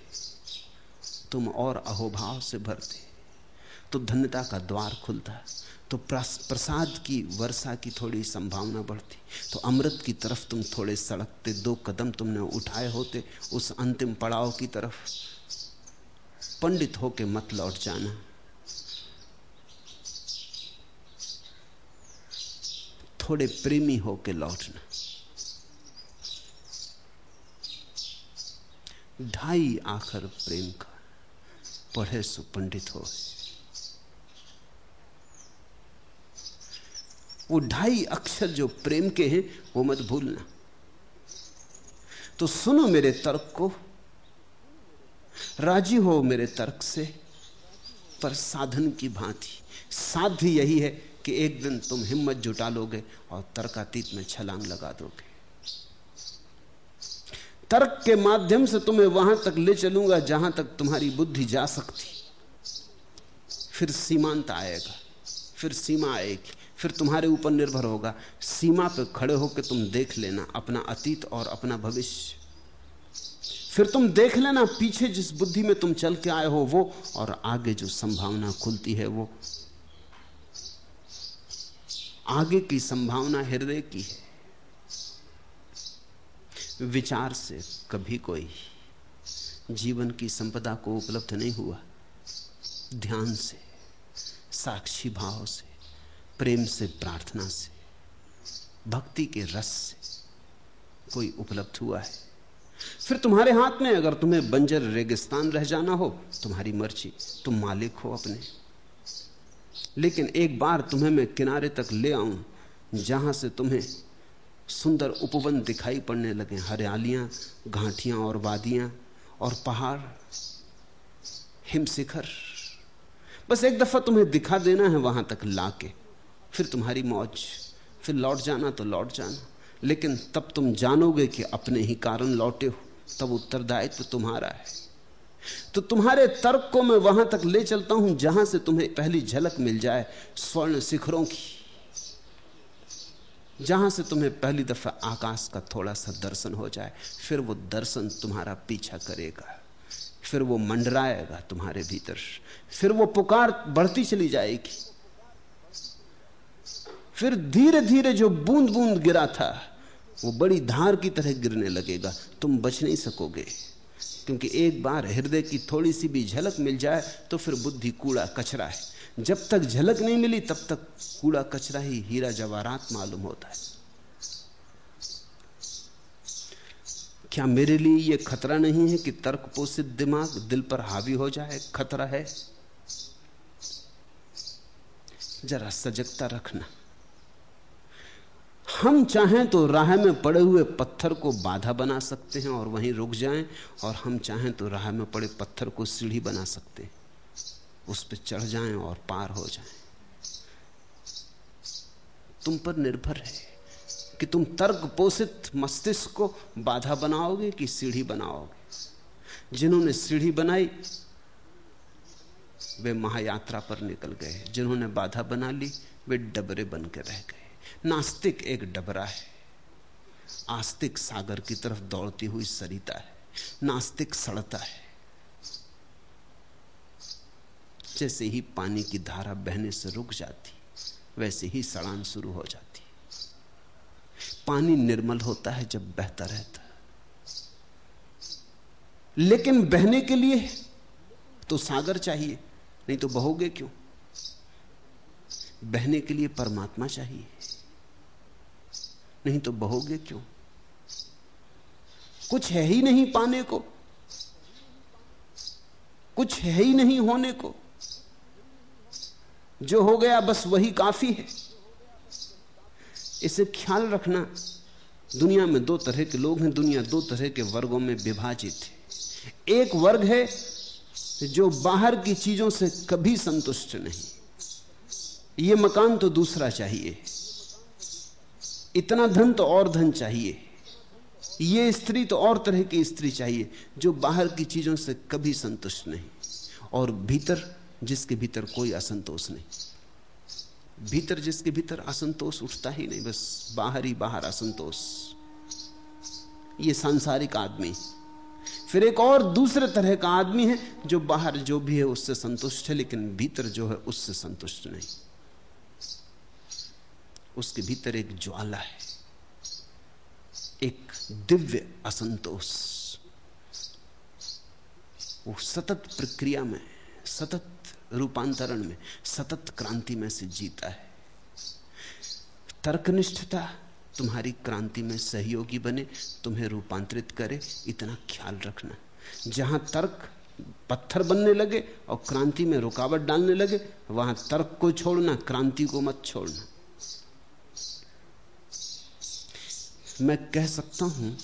तुम और अहोभाव से भरते। तो धन्यता का द्वार खुलता तो प्रसाद की वर्षा की थोड़ी संभावना बढ़ती तो अमृत की तरफ़ तुम थोड़े सड़कते, दो कदम तुमने उठाए होते उस अंतिम पड़ाव की तरफ़। पंडित होके मत लौट जाना। थोड़े प्रेमी होके लौटना। ढाई आखर प्रेम का पढ़े सो पंडित हो। वो ढाई अक्षर जो प्रेम के हैं, वो मत भूलना। तो सुनो मेरे तर्क को। राज़ी हो मेरे तर्क से, पर साधन की भांति। साध्य यही है कि एक दिन तुम हिम्मत जुटा लोगे और तर्कातीत में छलांग लगा दोगे। तर्क के माध्यम से तुम्हें वहाँ तक ले चलूँगा जहाँ तक तुम्हारी बुद्धि जा सकती। फिर सीमांत आएगा, फिर सीमा आएगी, फिर तुम्हारे ऊपर निर्भर होगा। सीमा पर खड़े होकर तुम देख लेना अपना अतीत और अपना भविष्य। फिर तुम देख लेना, पीछे जिस बुद्धि में तुम चल के आए हो वो, और आगे जो संभावना खुलती है वो। आगे की संभावना हृदय की है। विचार से कभी कोई जीवन की संपदा को उपलब्ध नहीं हुआ। ध्यान से, साक्षी भाव से, प्रेम से, प्रार्थना से, भक्ति के रस से कोई उपलब्ध हुआ है। फिर तुम्हारे हाथ में अगर तुम्हें बंजर रेगिस्तान रह जाना हो, तुम्हारी मर्ज़ी, तुम मालिक हो अपने। लेकिन एक बार तुम्हें मैं किनारे तक ले आऊँ, जहाँ से तुम्हें सुंदर उपवन दिखाई पड़ने लगे, हरियालियाँ, घाटियाँ और वादियाँ और पहाड़, हिमशिखर। बस एक दफ़ा तुम्हें दिखा देना है वहाँ तक लाके, फिर तुम्हारी मौज, फिर लौट जाना तो लौट जाना। लेकिन तब तुम जानोगे कि अपने ही कारण लौटे हो, तब उत्तरदायित्व तो तुम्हारा है। तो तुम्हारे तर्क को मैं वहाँ तक ले चलता हूँ, जहाँ से तुम्हें पहली झलक मिल जाए स्वर्ण शिखरों की, जहाँ से तुम्हें पहली दफ़ा आकाश का थोड़ा सा दर्शन हो जाए, फिर वो दर्शन तुम्हारा पीछा करेगा, फिर वो मंडराएगा तुम्हारे भीतर, फिर वो पुकार बढ़ती चली जाएगी। फिर धीरे धीरे जो बूंद बूंद गिरा था, वो बड़ी धार की तरह गिरने लगेगा। तुम बच नहीं सकोगे। क्योंकि एक बार हृदय की थोड़ी सी भी झलक मिल जाए तो फिर बुद्धि कूड़ा कचरा है। जब तक झलक नहीं मिली, तब तक कूड़ा कचरा ही हीरा जवाहरात मालूम होता है। क्या मेरे लिए यह खतरा नहीं है कि तर्क पोषित दिमाग दिल पर हावी हो जाए? खतरा है। जरा सजगता रखना। हम चाहें तो राह में पड़े हुए पत्थर को बाधा बना सकते हैं और वहीं रुक जाएँ, और हम चाहें तो राह में पड़े पत्थर को सीढ़ी बना सकते हैं। उस पर चढ़ जाएँ और पार हो जाएँ। तुम पर निर्भर है कि तुम तर्क पोषित मस्तिष्क को बाधा बनाओगे कि सीढ़ी बनाओगे। जिन्होंने सीढ़ी बनाई, वे महायात्रा पर निकल गए। जिन्होंने बाधा बना ली, वे डबरे बन के रह गए। नास्तिक एक डबरा है। आस्तिक सागर की तरफ़ दौड़ती हुई सरिता है। नास्तिक सड़ता है। जैसे ही पानी की धारा बहने से रुक जाती, वैसे ही सड़ान शुरू हो जाती। पानी निर्मल होता है जब बहता रहता। लेकिन बहने के लिए तो सागर चाहिए, नहीं तो बहोगे क्यों? बहने के लिए परमात्मा चाहिए। नहीं तो बहोगे क्यों? कुछ है ही नहीं पाने को। कुछ है ही नहीं होने को। जो हो गया बस वही काफ़ी है। इसे ख्याल रखना, दुनिया में दो तरह के लोग हैं, दुनिया दो तरह के वर्गों में विभाजित है। एक वर्ग है जो बाहर की चीज़ों से कभी संतुष्ट नहीं। ये मकान तो दूसरा चाहिए। इतना धन तो और धन चाहिए। ये स्त्री तो और तरह की स्त्री चाहिए, जो बाहर की चीज़ों से कभी संतुष्ट नहीं, और भीतर, जिसके भीतर कोई असंतोष नहीं। भीतर, जिसके भीतर असंतोष उठता ही नहीं, बस बाहर ही बाहर असंतोष। ये सांसारिक आदमी। फिर एक और दूसरे तरह का आदमी है, जो बाहर जो भी है उससे संतुष्ट है, लेकिन भीतर जो है उससे संतुष्ट नहीं। उसके भीतर एक ज्वाला है, एक दिव्य असंतोष। वो सतत प्रक्रिया में, सतत रूपांतरण में, सतत क्रांति में से जीता है। तर्कनिष्ठता तुम्हारी क्रांति में सहयोगी बने, तुम्हें रूपांतरित करे, इतना ख्याल रखना। जहाँ तर्क पत्थर बनने लगे और क्रांति में रुकावट डालने लगे, वहाँ तर्क को छोड़ना, क्रांति को मत छोड़ना। मैं कह सकता हूँ,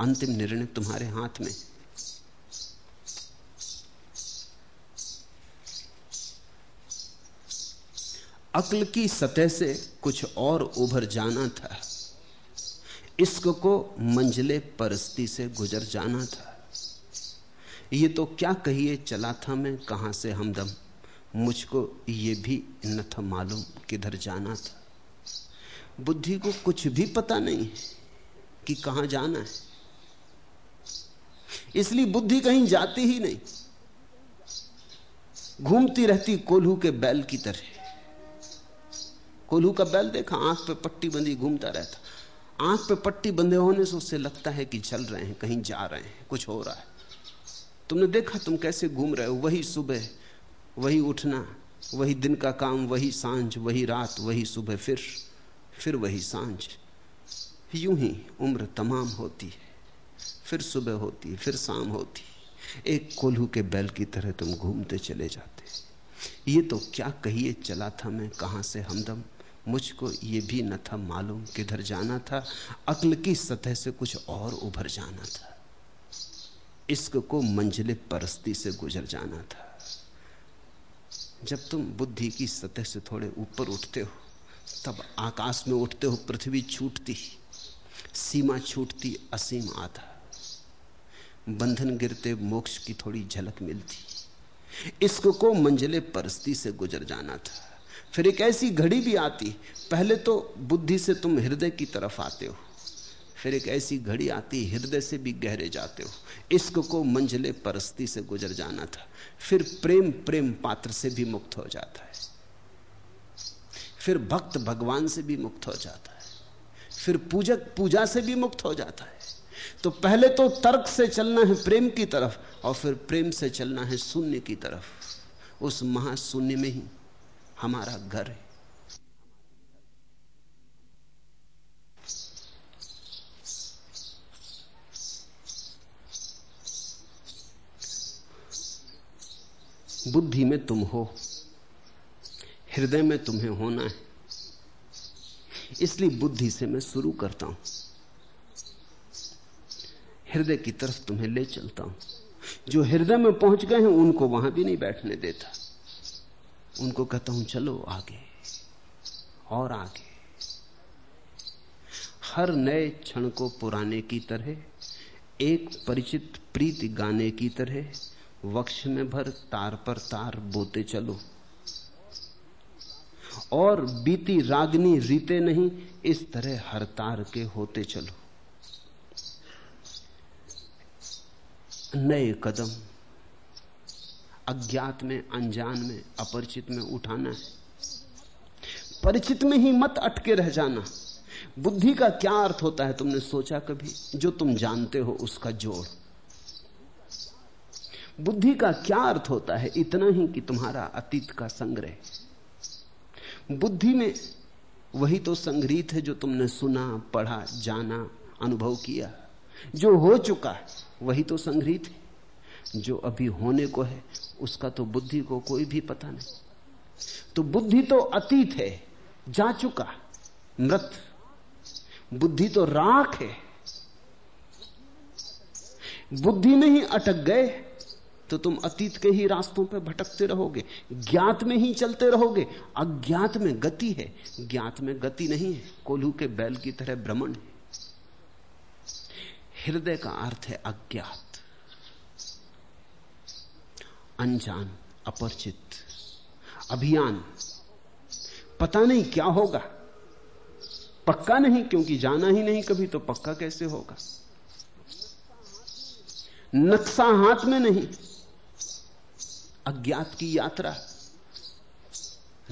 अंतिम निर्णय तुम्हारे हाथ में। अक्ल की सतह से कुछ और उभर जाना था। इश्क को मंजिले परस्ती से गुजर जाना था। ये तो क्या कहिए चला था मैं, कहाँ से हमदम? मुझको ये भी न था मालूम किधर जाना था। बुद्धि को कुछ भी पता नहीं। कि कहाँ जाना है? इसलिए बुद्धि कहीं जाती ही नहीं। घूमती रहती कोल्हू के बैल की तरह। कोल्हू का बैल देखा, आँख पे पट्टी बंधी, घूमता रहता। आँख पे पट्टी बंधे होने से उससे लगता है कि चल रहे हैं, कहीं जा रहे हैं, कुछ हो रहा है। तुमने देखा, तुम कैसे घूम रहे हो? वही सुबह, वही उठना, वही दिन का काम, वही साँझ, वही रात, वही सुबह, फिर फिर वही साँझ। यूँ ही उम्र तमाम होती है। फिर सुबह होती फिर शाम होती एक कोल्हू के बैल की तरह तुम घूमते चले जाते ये तो क्या कहिए, चला था मैं कहाँ से हमदम? मुझको ये भी न था मालूम किधर जाना था। अक्ल की सतह से कुछ और उभर जाना था। इश्क को मंजिले परस्ती से गुजर जाना था। जब तुम बुद्धि की सतह से थोड़े ऊपर उठते हो, तब आकाश में उठते हो, पृथ्वी छूटती। सीमा छूटती, असीम आता बंधन गिरते, मोक्ष की थोड़ी झलक मिलती। इश्क को मंजिले परस्ती से गुजर जाना था। फिर एक ऐसी घड़ी भी आती, पहले तो बुद्धि से तुम हृदय की तरफ़ आते हो। फिर एक ऐसी घड़ी आती, हृदय से भी गहरे जाते हो। इश्क को मंजिले परस्ती से गुजर जाना था। फिर प्रेम प्रेम पात्र से भी मुक्त हो जाता है। फिर भक्त भगवान से भी मुक्त हो जाता है। फिर पूजक पूजा से भी मुक्त हो जाता है। तो पहले तो तर्क से चलना है प्रेम की तरफ़, और फिर प्रेम से चलना है शून्य की तरफ़। उस महाशून्य में ही हमारा घर है। बुद्धि में तुम हो, हृदय में तुम्हें होना है। इसलिए बुद्धि से मैं शुरू करता हूँ। हृदय की तरफ़ तुम्हें ले चलता हूँ। जो हृदय में पहुँच गए हैं, उनको वहाँ भी नहीं बैठने देता। उनको कहता हूँ, चलो आगे, और आगे। हर नए क्षण को पुराने की तरह, एक परिचित प्रीति गाने की तरह, वक्ष में भर तार पर तार बोते चलो। और बीती रागनी रीते नहीं, इस तरह हर तार के होते चलो। नए कदम, अज्ञात में, अनजान में, अपरिचित में उठाना है। परिचित में ही मत अटके रह जाना। बुद्धि का क्या अर्थ होता है तुमने सोचा कभी? जो तुम जानते हो उसका जोड़। बुद्धि का क्या अर्थ होता है? इतना ही कि तुम्हारा अतीत का संग्रह। बुद्धि में वही तो संग्रहित है जो तुमने सुना, पढ़ा, जाना, अनुभव किया। जो हो चुका है, वही तो संग्रहित है। जो अभी होने को है, उसका तो बुद्धि को कोई भी पता नहीं। तो बुद्धि तो अतीत है, जा चुका, मृत। बुद्धि तो राख है। बुद्धि में ही अटक गए। तो तुम अतीत के ही रास्तों पर भटकते रहोगे। ज्ञात में ही चलते रहोगे। अज्ञात में गति है। ज्ञात में गति नहीं है। कोल्हू के बैल की तरह भ्रमण है। हृदय का अर्थ है अज्ञात। अनजान, अपरिचित, अभियान। पता नहीं क्या होगा। पक्का नहीं, क्योंकि जाना ही नहीं कभी तो पक्का कैसे होगा? नक्शा हाथ में नहीं। अज्ञात की यात्रा।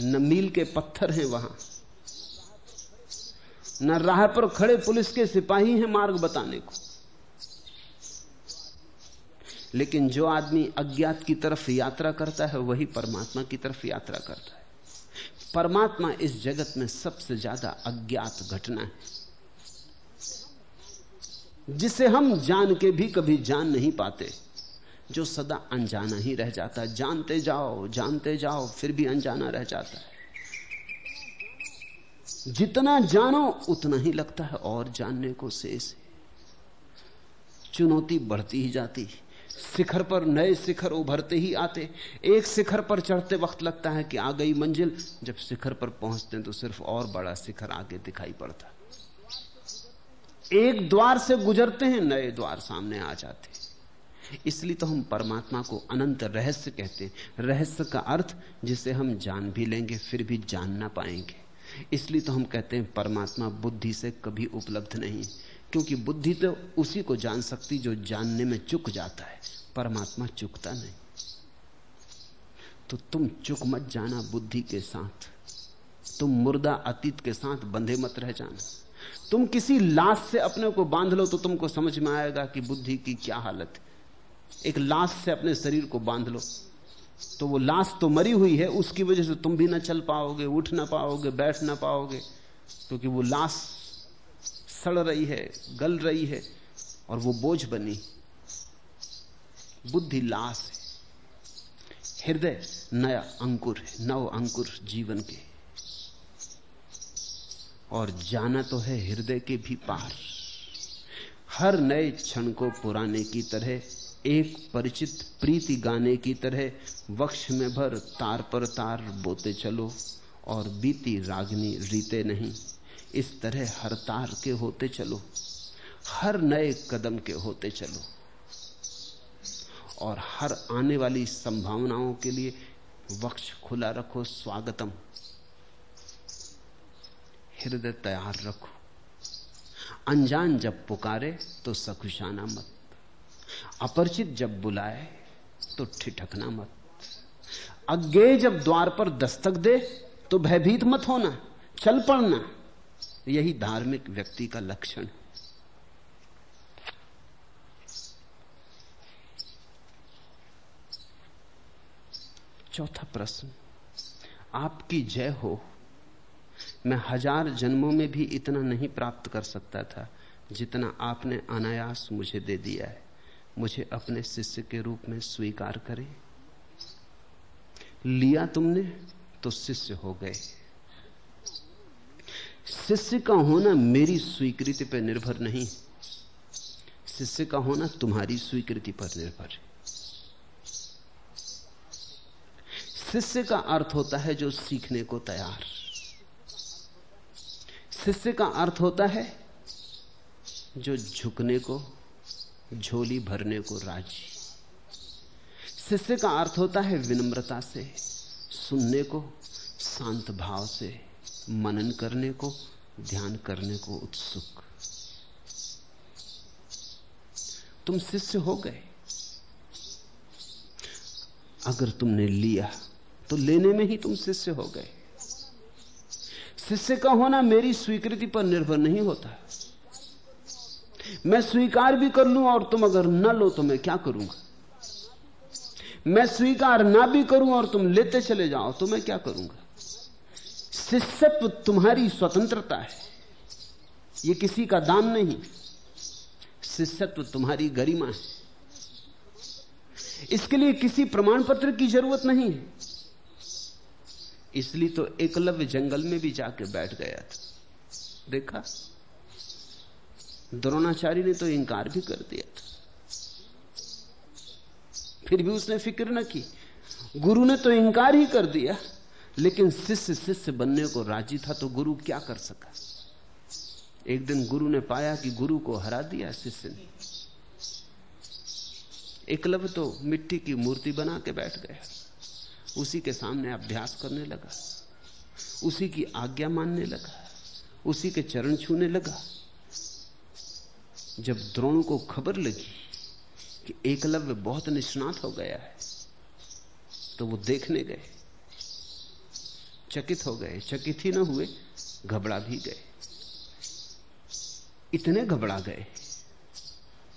न मील के पत्थर हैं वहाँ। न राह पर खड़े पुलिस के सिपाही हैं मार्ग बताने को। लेकिन जो आदमी अज्ञात की तरफ़ यात्रा करता है, वही परमात्मा की तरफ़ यात्रा करता है। परमात्मा इस जगत में सबसे ज़्यादा अज्ञात घटना है। जिसे हम जान के भी कभी जान नहीं पाते। जो सदा अनजाना ही रह जाता है। जानते जाओ जानते जाओ, फिर भी अनजाना रह जाता है। जितना जानो, उतना ही लगता है और जानने को शेष चुनौती बढ़ती ही जाती है। शिखर पर नए शिखर उभरते ही आते। एक शिखर पर चढ़ते वक्त लगता है कि आ गई मंजिल। जब शिखर पर पहुँचते हैं तो सिर्फ़ और बड़ा शिखर आगे दिखाई पड़ता। एक द्वार से गुजरते हैं, नए द्वार सामने आ जाते इसलिए तो हम परमात्मा को अनंत रहस्य कहते हैं। रहस्य का अर्थ, जिसे हम जान भी लेंगे, फिर भी जान ना पाएँगे। इसलिए तो हम कहते हैं, परमात्मा बुद्धि से कभी उपलब्ध नहीं। क्योंकि बुद्धि तो उसी को जान सकती जो जानने में चुक जाता है। परमात्मा चुकता नहीं। तो तुम चुक मत जाना बुद्धि के साथ। तुम मुर्दा अतीत के साथ बंधे मत रह जाना। तुम किसी लाश से अपने को बाँध लो तो तुमको समझ में आएगा कि बुद्धि की क्या हालत है। एक लाश से अपने शरीर को बाँध लो। तो वो लाश तो मरी हुई है, उसकी वजह से तुम भी ना चल पाओगे, उठ ना पाओगे, बैठ ना पाओगे, क्योंकि वो लाश सड़ रही है, गल रही है, और वो बोझ बनी। बुद्धि लाश है। हृदय नया अंकुर है, नव अंकुर जीवन के। और जाना तो है हृदय के भी पार। हर नए क्षण को पुराने की तरह एक परिचित प्रीति गाने की तरह वक्ष में भर तार पर तार बोते चलो और बीती रागनी रीते नहीं। इस तरह हर तार के होते चलो, हर नए कदम के होते चलो और हर आने वाली संभावनाओं के लिए वक्ष खुला रखो स्वागतम। हृदय तैयार रखो। अनजान जब पुकारे तो सखुशाना मत। अपरिचित जब बुलाए तो ठिठकना मत। अज्ञे जब द्वार पर दस्तक दे तो भयभीत मत होना, चल पड़ना। यही धार्मिक व्यक्ति का लक्षण है। चौथा प्रश्न, आपकी जय हो। मैं हज़ार जन्मों में भी इतना नहीं प्राप्त कर सकता था जितना आपने अनायास मुझे दे दिया है। मुझे अपने शिष्य के रूप में स्वीकार करें। लिया तुमने तो शिष्य हो गए। शिष्य का होना मेरी स्वीकृति पर निर्भर नहीं। शिष्य का होना तुम्हारी स्वीकृति पर निर्भर। है शिष्य का अर्थ होता है जो सीखने को तैयार। शिष्य का अर्थ होता है जो झुकने को झोली भरने को राज़ी। शिष्य का अर्थ होता है विनम्रता से, सुनने को, शांत भाव से, मनन करने को, ध्यान करने को उत्सुक। तुम शिष्य हो गए। अगर तुमने लिया तो लेने में ही तुम शिष्य हो गए। शिष्य का होना मेरी स्वीकृति पर निर्भर नहीं होता। मैं स्वीकार भी कर लूँ और तुम अगर न लो तो मैं क्या करूँगा? मैं स्वीकार ना भी करूँ और तुम लेते चले जाओ तो मैं क्या करूँगा? शिष्यत्व तुम्हारी स्वतंत्रता है। यह किसी का दान नहीं। शिष्यत्व तुम्हारी गरिमा है। इसके लिए किसी प्रमाण पत्र की ज़रूरत नहीं है। इसलिए तो एकलव्य जंगल में भी जाके बैठ गया था। देखा? द्रोणाचार्य ने तो इंकार भी कर दिया था। फिर भी उसने फ़िक्र न की। गुरु ने तो इंकार ही कर दिया। लेकिन शिष्य शिष्य बनने को राज़ी था तो गुरु क्या कर सका? एक दिन गुरु ने पाया कि गुरु को हरा दिया शिष्य ने। एकलव्य तो मिट्टी की मूर्ति बना के बैठ गया। उसी के सामने अभ्यास करने लगा। उसी की आज्ञा मानने लगा। उसी के चरण छूने लगा। जब द्रोण को खबर लगी कि एकलव्य बहुत निष्णात हो गया है तो वो देखने गए। चकित हो गए, चकित ही ना हुए, घबरा भी गए। इतने घबरा गए,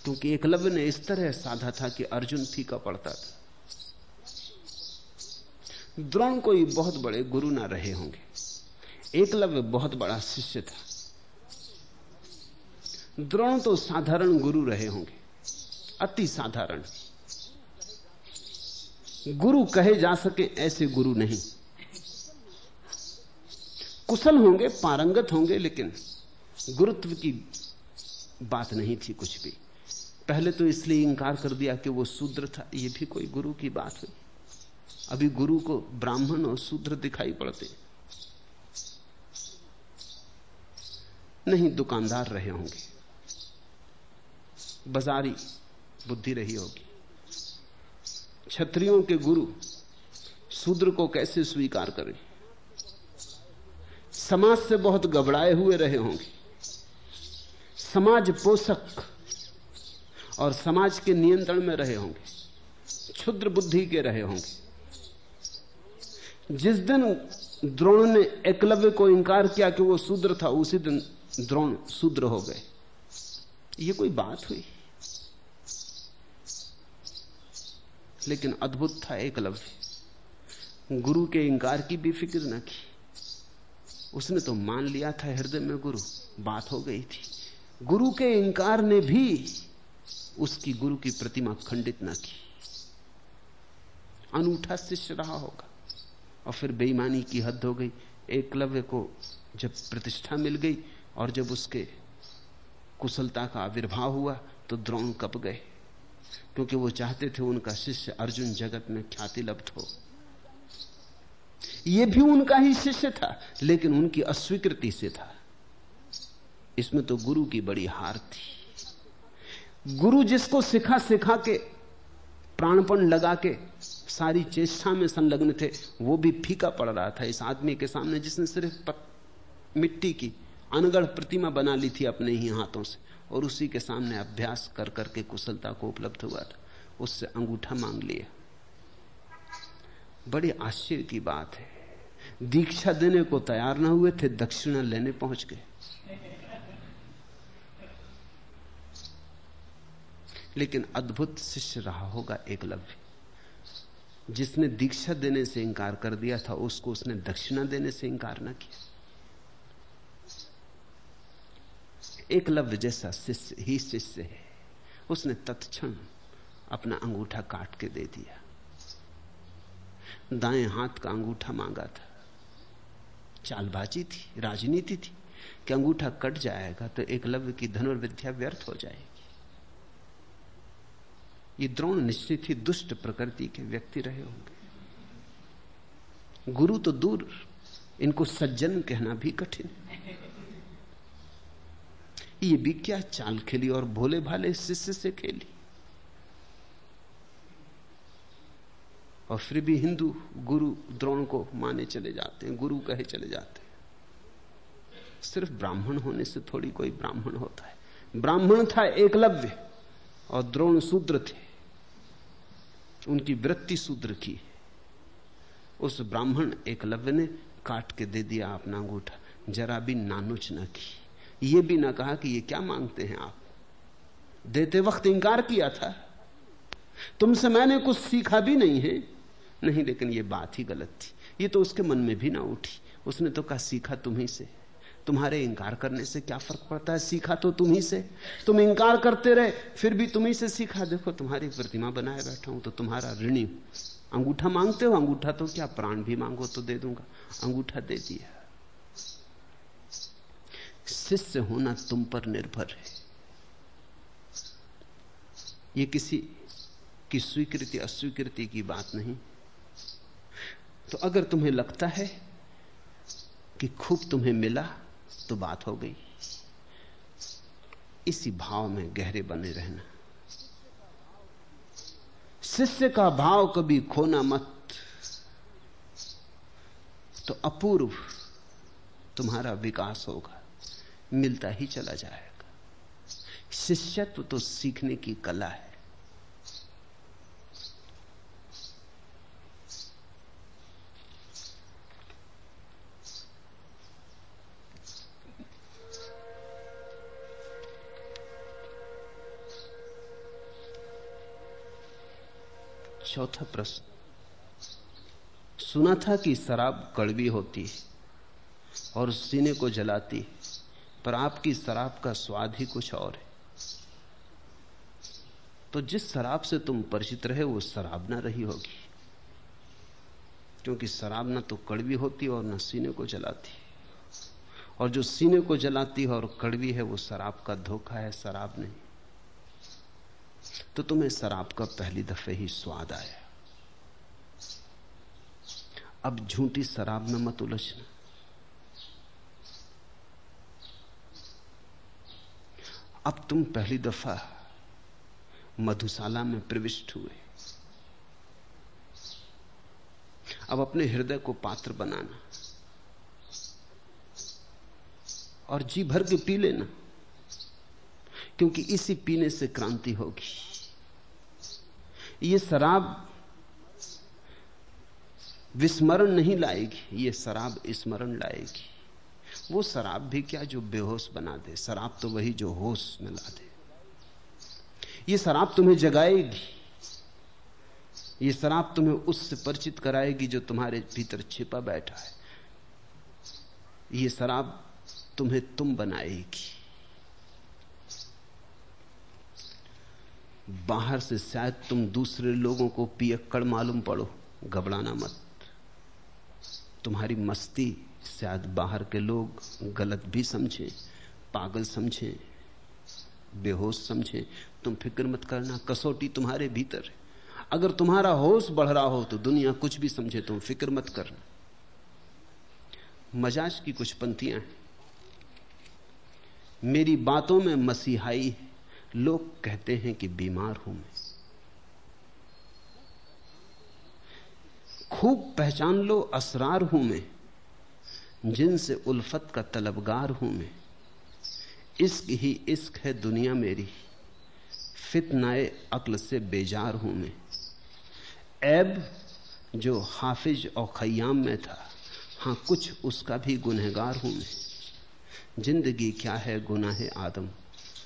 क्योंकि एकलव्य ने इस तरह साधा था कि अर्जुन फीका पड़ता था। द्रोण कोई बहुत बड़े गुरु ना रहे होंगे। एकलव्य बहुत बड़ा शिष्य था। द्रोण तो साधारण गुरु रहे होंगे, अति साधारण। गुरु कहे जा सके ऐसे गुरु नहीं। कुशल होंगे, पारंगत होंगे, लेकिन गुरुत्व की बात नहीं थी कुछ भी। पहले तो इसलिए इंकार कर दिया कि वो शूद्र था, ये भी कोई गुरु की बात हुई अभी गुरु को ब्राह्मण और शूद्र दिखाई पड़ते। नहीं, दुकानदार रहे होंगे। बाजारी, बुद्धि रही होगी। क्षत्रियों के गुरु शूद्र को कैसे स्वीकार करें? समाज से बहुत घबराए हुए रहे होंगे। समाज पोषक और समाज के नियंत्रण में रहे होंगे। क्षुद्र बुद्धि के रहे होंगे। जिस दिन द्रोण ने एकलव्य को इंकार किया कि वो शूद्र था, उसी दिन द्रोण शूद्र हो गए। ये कोई बात हुई? लेकिन अद्भुत था एकलव्य गुरु के इंकार की भी फ़िक्र न की। उसने तो मान लिया था हृदय में गुरु। बात हो गई थी। गुरु के इंकार ने भी उसकी गुरु की प्रतिमा खंडित ना की। अनूठा शिष्य रहा होगा। और फिर बेईमानी की हद हो गई। एकलव्य को जब प्रतिष्ठा मिल गई और जब उसके कुशलता का आविर्भाव हुआ तो द्रोण कप गए। क्योंकि वो चाहते थे उनका शिष्य अर्जुन जगत में ख्याति लब्ध हो। यह भी उनका ही शिष्य था, लेकिन उनकी अस्वीकृति से था। इसमें तो गुरु की बड़ी हार थी। गुरु जिसको सिखा सिखा के, प्राणपण लगा के, सारी चेष्टा में संलग्न थे, वो भी फीका पड़ रहा था इस आदमी के सामने जिसने सिर्फ़ मिट्टी की अनगढ़ प्रतिमा बना ली थी अपने ही हाथों से, और उसी के सामने अभ्यास कर करके कुशलता को उपलब्ध हुआ था। उससे अंगूठा मांग लिया। बड़ी आश्चर्य की बात है। दीक्षा देने को तैयार ना हुए थे, दक्षिणा लेने पहुँच गए। लेकिन अद्भुत शिष्य रहा होगा एकलव्य जिसने दीक्षा देने से इंकार कर दिया था, उसको उसने दक्षिणा देने से इंकार ना किया। एकलव्य जैसा शिष्य, ही शिष्य है। उसने तत्क्षण अपना अंगूठा काट के दे दिया। दाएँ हाथ का अंगूठा मांगा था। चालबाजी थी, राजनीति थी। कि अंगूठा कट जाएगा तो एकलव्य की धनुर्विद्या व्यर्थ हो जाएगी। ये द्रोण निश्चित ही दुष्ट प्रकृति के व्यक्ति रहे होंगे। गुरु तो दूर, इनको सज्जन कहना भी कठिन ये भी क्या चाल खेली और भोले भाले शिष्य से खेली? और फिर भी हिंदू गुरु द्रोण को माने चले जाते हैं, गुरु कहे चले जाते हैं। सिर्फ़ ब्राह्मण होने से थोड़ी कोई ब्राह्मण होता है। ब्राह्मण था एकलव्य और द्रोण शूद्र थे। उनकी वृत्ति शूद्र की उस ब्राह्मण एकलव्य ने काट के दे दिया अपना अंगूठा। जरा भी नानुच न की। ये भी ना कहा कि ये क्या मांगते हैं आप। देते वक्त इंकार किया था। तुमसे मैंने कुछ सीखा भी नहीं है। नहीं, लेकिन ये बात ही गलत थी। ये तो उसके मन में भी ना उठी। उसने तो कहा, सीखा तुम्ही से। तुम्हारे इंकार करने से क्या फ़र्क पड़ता है? सीखा तो तुम्ही से। तुम इंकार करते रहे, फिर भी तुम्ही से सीखा। देखो, तुम्हारी प्रतिमा बनाए बैठा हूँ तो तुम्हारा ऋणी। अंगूठा मांगते हो? अंगूठा तो क्या? प्राण भी मांगो तो दे दूँगा। अंगूठा दे दिया। शिष्य होना तुम पर निर्भर है। ये किसी की स्वीकृति, अस्वीकृति की बात नहीं। तो अगर तुम्हें लगता है कि खूब तुम्हें मिला तो बात हो गई। इसी भाव में गहरे बने रहना। शिष्य का भाव कभी खोना मत। तो अपूर्व तुम्हारा विकास होगा। मिलता ही चला जाएगा। शिष्यत्व तो सीखने की कला है। चौथा प्रश्न। सुना था कि शराब कड़वी होती है और सीने को जलाती है। पर आपकी शराब का स्वाद ही कुछ और है। तो जिस शराब से तुम परिचित रहे, वो शराब ना रही होगी। क्योंकि शराब ना तो कड़वी होती और ना सीने को जलाती। और जो सीने को जलाती है और कड़वी है, वो शराब का धोखा है, शराब नहीं। तो तुम्हें शराब का पहली दफे ही स्वाद आया। अब झूठी शराब में मत उलझना। अब तुम पहली दफ़ा मधुशाला में प्रविष्ट हुए। अब अपने हृदय को पात्र बनाना। और जी भर के पी लेना, क्योंकि इसी पीने से क्रांति होगी। ये शराब विस्मरण नहीं लाएगी, ये शराब स्मरण लाएगी। वो शराब भी क्या जो बेहोश बना दे? शराब तो वही जो होश में ला दे। ये शराब तुम्हें जगाएगी। ये शराब तुम्हें उससे परिचित कराएगी जो तुम्हारे भीतर छिपा बैठा है। ये शराब तुम्हें तुम बनाएगी। बाहर से शायद तुम दूसरे लोगों को पियक्कड़ मालूम पड़ो। घबराना मत। तुम्हारी मस्ती शायद बाहर के लोग गलत भी समझे, पागल समझे, बेहोश समझे। तुम फ़िक्र मत करना, कसौटी तुम्हारे भीतर है। अगर तुम्हारा होश बढ़ रहा हो तो दुनिया कुछ भी समझे, तुम फ़िक्र मत करना। मजाज की कुछ पंक्तियाँ हैं। मेरी बातों में मसीहाई लोग कहते हैं कि बीमार हूँ मैं। खूब पहचान लो, असरार हूँ मैं। जिनसे उल्फत का तलबगार हूँ मैं। इश्क ही इश्क है दुनिया मेरी। फितनाए अक्ल से बेजार हूँ मैं। ऐब, जो हाफिज और खयाम में था हाँ कुछ उसका भी गुनहगार हूँ मैं। ज़िंदगी क्या है गुनाह आदम?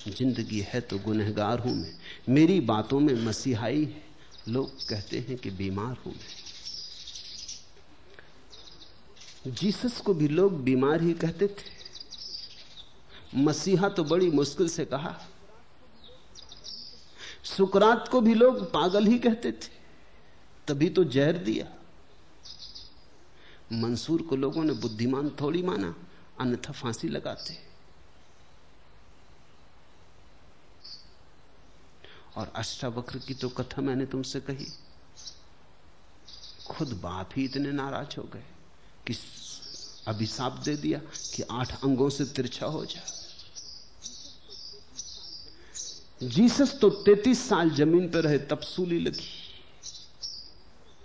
ज़िंदगी है तो गुनहगार हूँ मैं। मेरी बातों में मसीहाई है। लोग कहते हैं कि बीमार हूँ मैं। जीसस को भी लोग बीमार ही कहते थे। मसीहा तो बड़ी मुश्किल से कहा। सुकरात को भी लोग पागल ही कहते थे। तभी तो जहर दिया। मंसूर को लोगों ने बुद्धिमान थोड़ी माना, अन्यथा फांसी लगाते। और अष्टावक्र की तो कथा मैंने तुमसे कही। खुद बाप ही इतने नाराज़ हो गए। कि अभिशाप दे दिया कि आठ अंगों से तिरछा हो जा। जीसस तो 33 साल ज़मीन पर रहे, तब सूली लगी।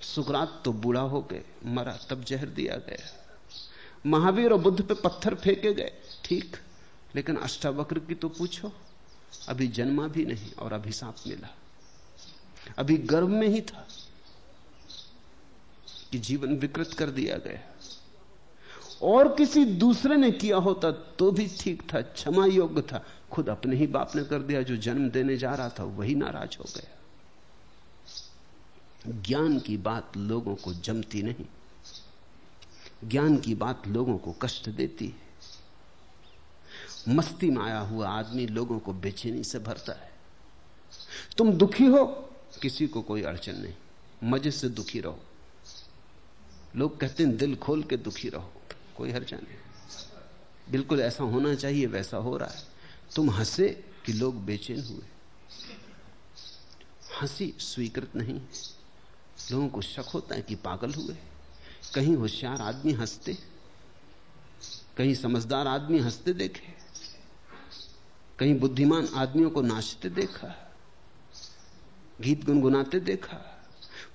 सुकरात तो बूढ़ा हो गए, मरा, तब जहर दिया गया। महावीर और बुद्ध पे पत्थर फेंके गए, ठीक, लेकिन अष्टावक्र की तो पूछो, अभी जन्मा भी नहीं और अभिशाप मिला। अभी गर्भ में ही था कि जीवन विकृत कर दिया गया। और किसी दूसरे ने किया होता तो भी ठीक था, क्षमा योग्य था। खुद अपने ही बाप ने कर दिया, जो जन्म देने जा रहा था, वही नाराज़ हो गया। ज्ञान की बात लोगों को जमती नहीं। ज्ञान की बात लोगों को कष्ट देती है। मस्ती में आया हुआ आदमी लोगों को बेचैनी से भरता है। तुम दुखी हो, किसी को कोई अड़चन नहीं। मज़े से दुखी रहो। लोग कहते हैं, दिल खोल के दुखी रहो। कोई हर्जा नहीं। बिल्कुल ऐसा होना चाहिए, वैसा हो रहा है। तुम हंसे कि लोग बेचैन हुए। हँसी स्वीकृत नहीं। लोगों को शक होता है कि पागल हुए। कहीं होशियार आदमी हँसते। कहीं समझदार आदमी हँसते देखे। कहीं बुद्धिमान आदमियों को नाचते देखा। गीत गुनगुनाते देखा।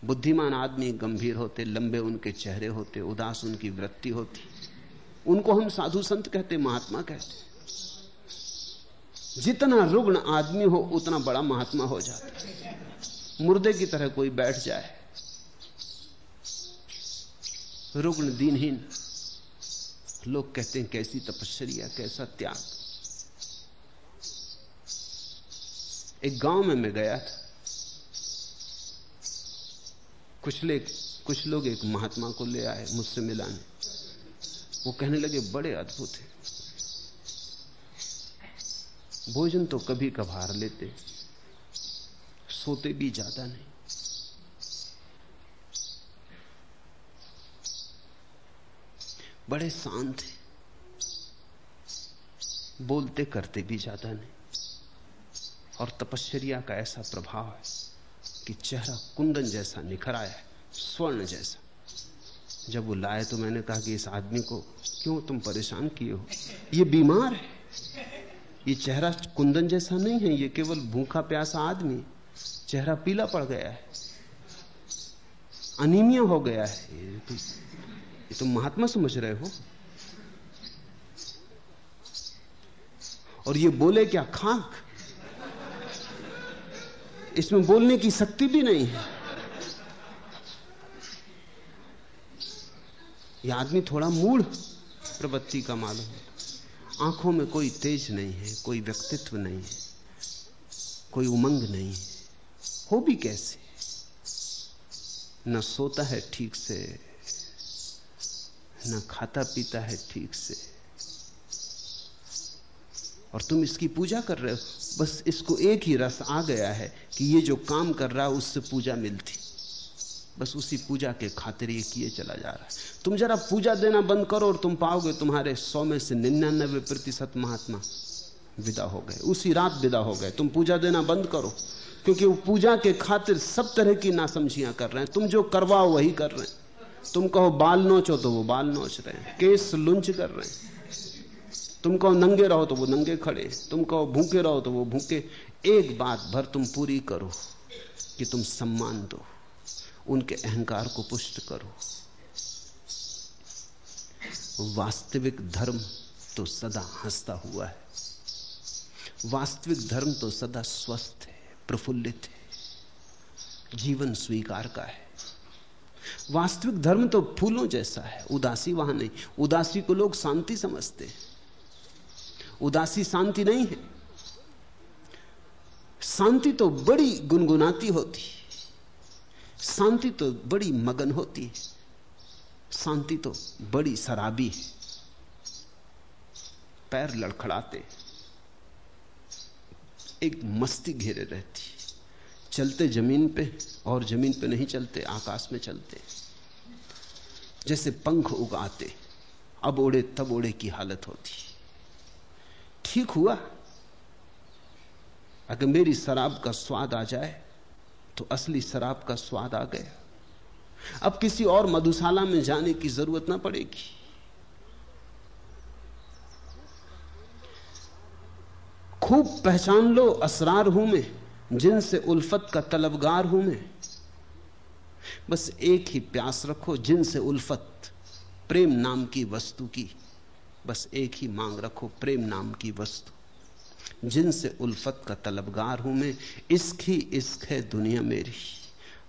बुद्धिमान आदमी गंभीर होते, लंबे उनके चेहरे होते, उदास उनकी वृत्ति होती। उनको हम साधु संत कहते, महात्मा कहते। जितना रुग्ण आदमी हो, उतना बड़ा महात्मा हो जाता मुर्दे की तरह कोई बैठ जाए। रुग्ण दीनहीन। लोग कहते हैं, कैसी तपस्या, कैसा त्याग। एक गाँव में मैं गया था। कुछ ले कुछ लोग एक महात्मा को ले आए, मुझसे मिलाने। वो कहने लगे, बड़े अद्भुत है। भोजन तो कभी कभार लेते, सोते भी ज़्यादा नहीं। बड़े शांत हैं, बोलते करते भी ज़्यादा नहीं। और तपश्चर्या का ऐसा प्रभाव है कि चेहरा कुंदन जैसा निखर आया है, स्वर्ण जैसा। जब वो लाए तो मैंने कहा कि इस आदमी को क्यों तुम परेशान किए हो? ये बीमार है। ये चेहरा कुंदन जैसा नहीं है ये केवल भूखा प्यासा आदमी चेहरा पीला पड़ गया है। अनिमिया हो गया है। ये तो, ये तुम महात्मा समझ रहे हो। और ये बोले क्या खाक? इसमें बोलने की शक्ति भी नहीं है। यह आदमी थोड़ा मूढ़ प्रवृत्ति का मालूम है। आँखों में कोई तेज नहीं है, कोई व्यक्तित्व नहीं है, कोई उमंग नहीं है। हो भी कैसे? न सोता है ठीक से, न खाता पीता है ठीक से। और तुम इसकी पूजा कर रहे हो, बस इसको एक ही रस आ गया है कि ये जो काम कर रहा है, उससे पूजा मिलती। बस उसी पूजा के खातिर ये किए चला जा रहा है। तुम जरा पूजा देना बंद करो और तुम पाओगे तुम्हारे सौ में से निन्यानबे प्रतिशत महात्मा विदा हो गए। उसी रात विदा हो गए। तुम पूजा देना बंद करो, क्योंकि वो पूजा के खातिर सब तरह की नासमझियाँ कर रहे हैं। तुम जो करवाओ वही कर रहे हैं। तुम कहो बाल नोचो तो वो बाल नोच रहे हैं। केस लुंच कर रहे हैं। तुम कहो नंगे रहो तो वो नंगे खड़े तुम कहो भूखे रहो तो वो भूखे। एक बात भर तुम पूरी करो कि तुम सम्मान दो। उनके अहंकार को पुष्ट करो। वास्तविक धर्म तो सदा हंसता हुआ है। वास्तविक धर्म तो सदा स्वस्थ है, प्रफुल्लित है, जीवन स्वीकार का है। वास्तविक धर्म तो फूलों जैसा है, उदासी वहाँ नहीं। उदासी को लोग शांति समझते हैं। उदासी शांति नहीं है। शांति तो बड़ी गुनगुनाती होती शांति तो बड़ी मगन होती है। शांति तो बड़ी शराबी है। पैर लड़खड़ाते एक मस्ती घेरे रहती चलते ज़मीन पे और ज़मीन पे नहीं चलते, आकाश में चलते। जैसे पंख उगाते, अब ओढ़े तब ओढ़े की हालत होती ठीक हुआ? अगर मेरी शराब का स्वाद आ जाए तो असली शराब का स्वाद आ गया। अब किसी और मधुशाला में जाने की ज़रूरत ना पड़ेगी। खूब पहचान लो, असरार हूँ मैं, जिनसे उल्फत का तलबगार हूँ मैं। बस एक ही प्यास रखो, जिनसे उल्फत प्रेम नाम की वस्तु की। बस एक ही मांग रखो, प्रेम नाम की वस्तु। जिनसे उल्फत का तलबगार हूँ मैं, इश्क ही इश्क है दुनिया मेरी।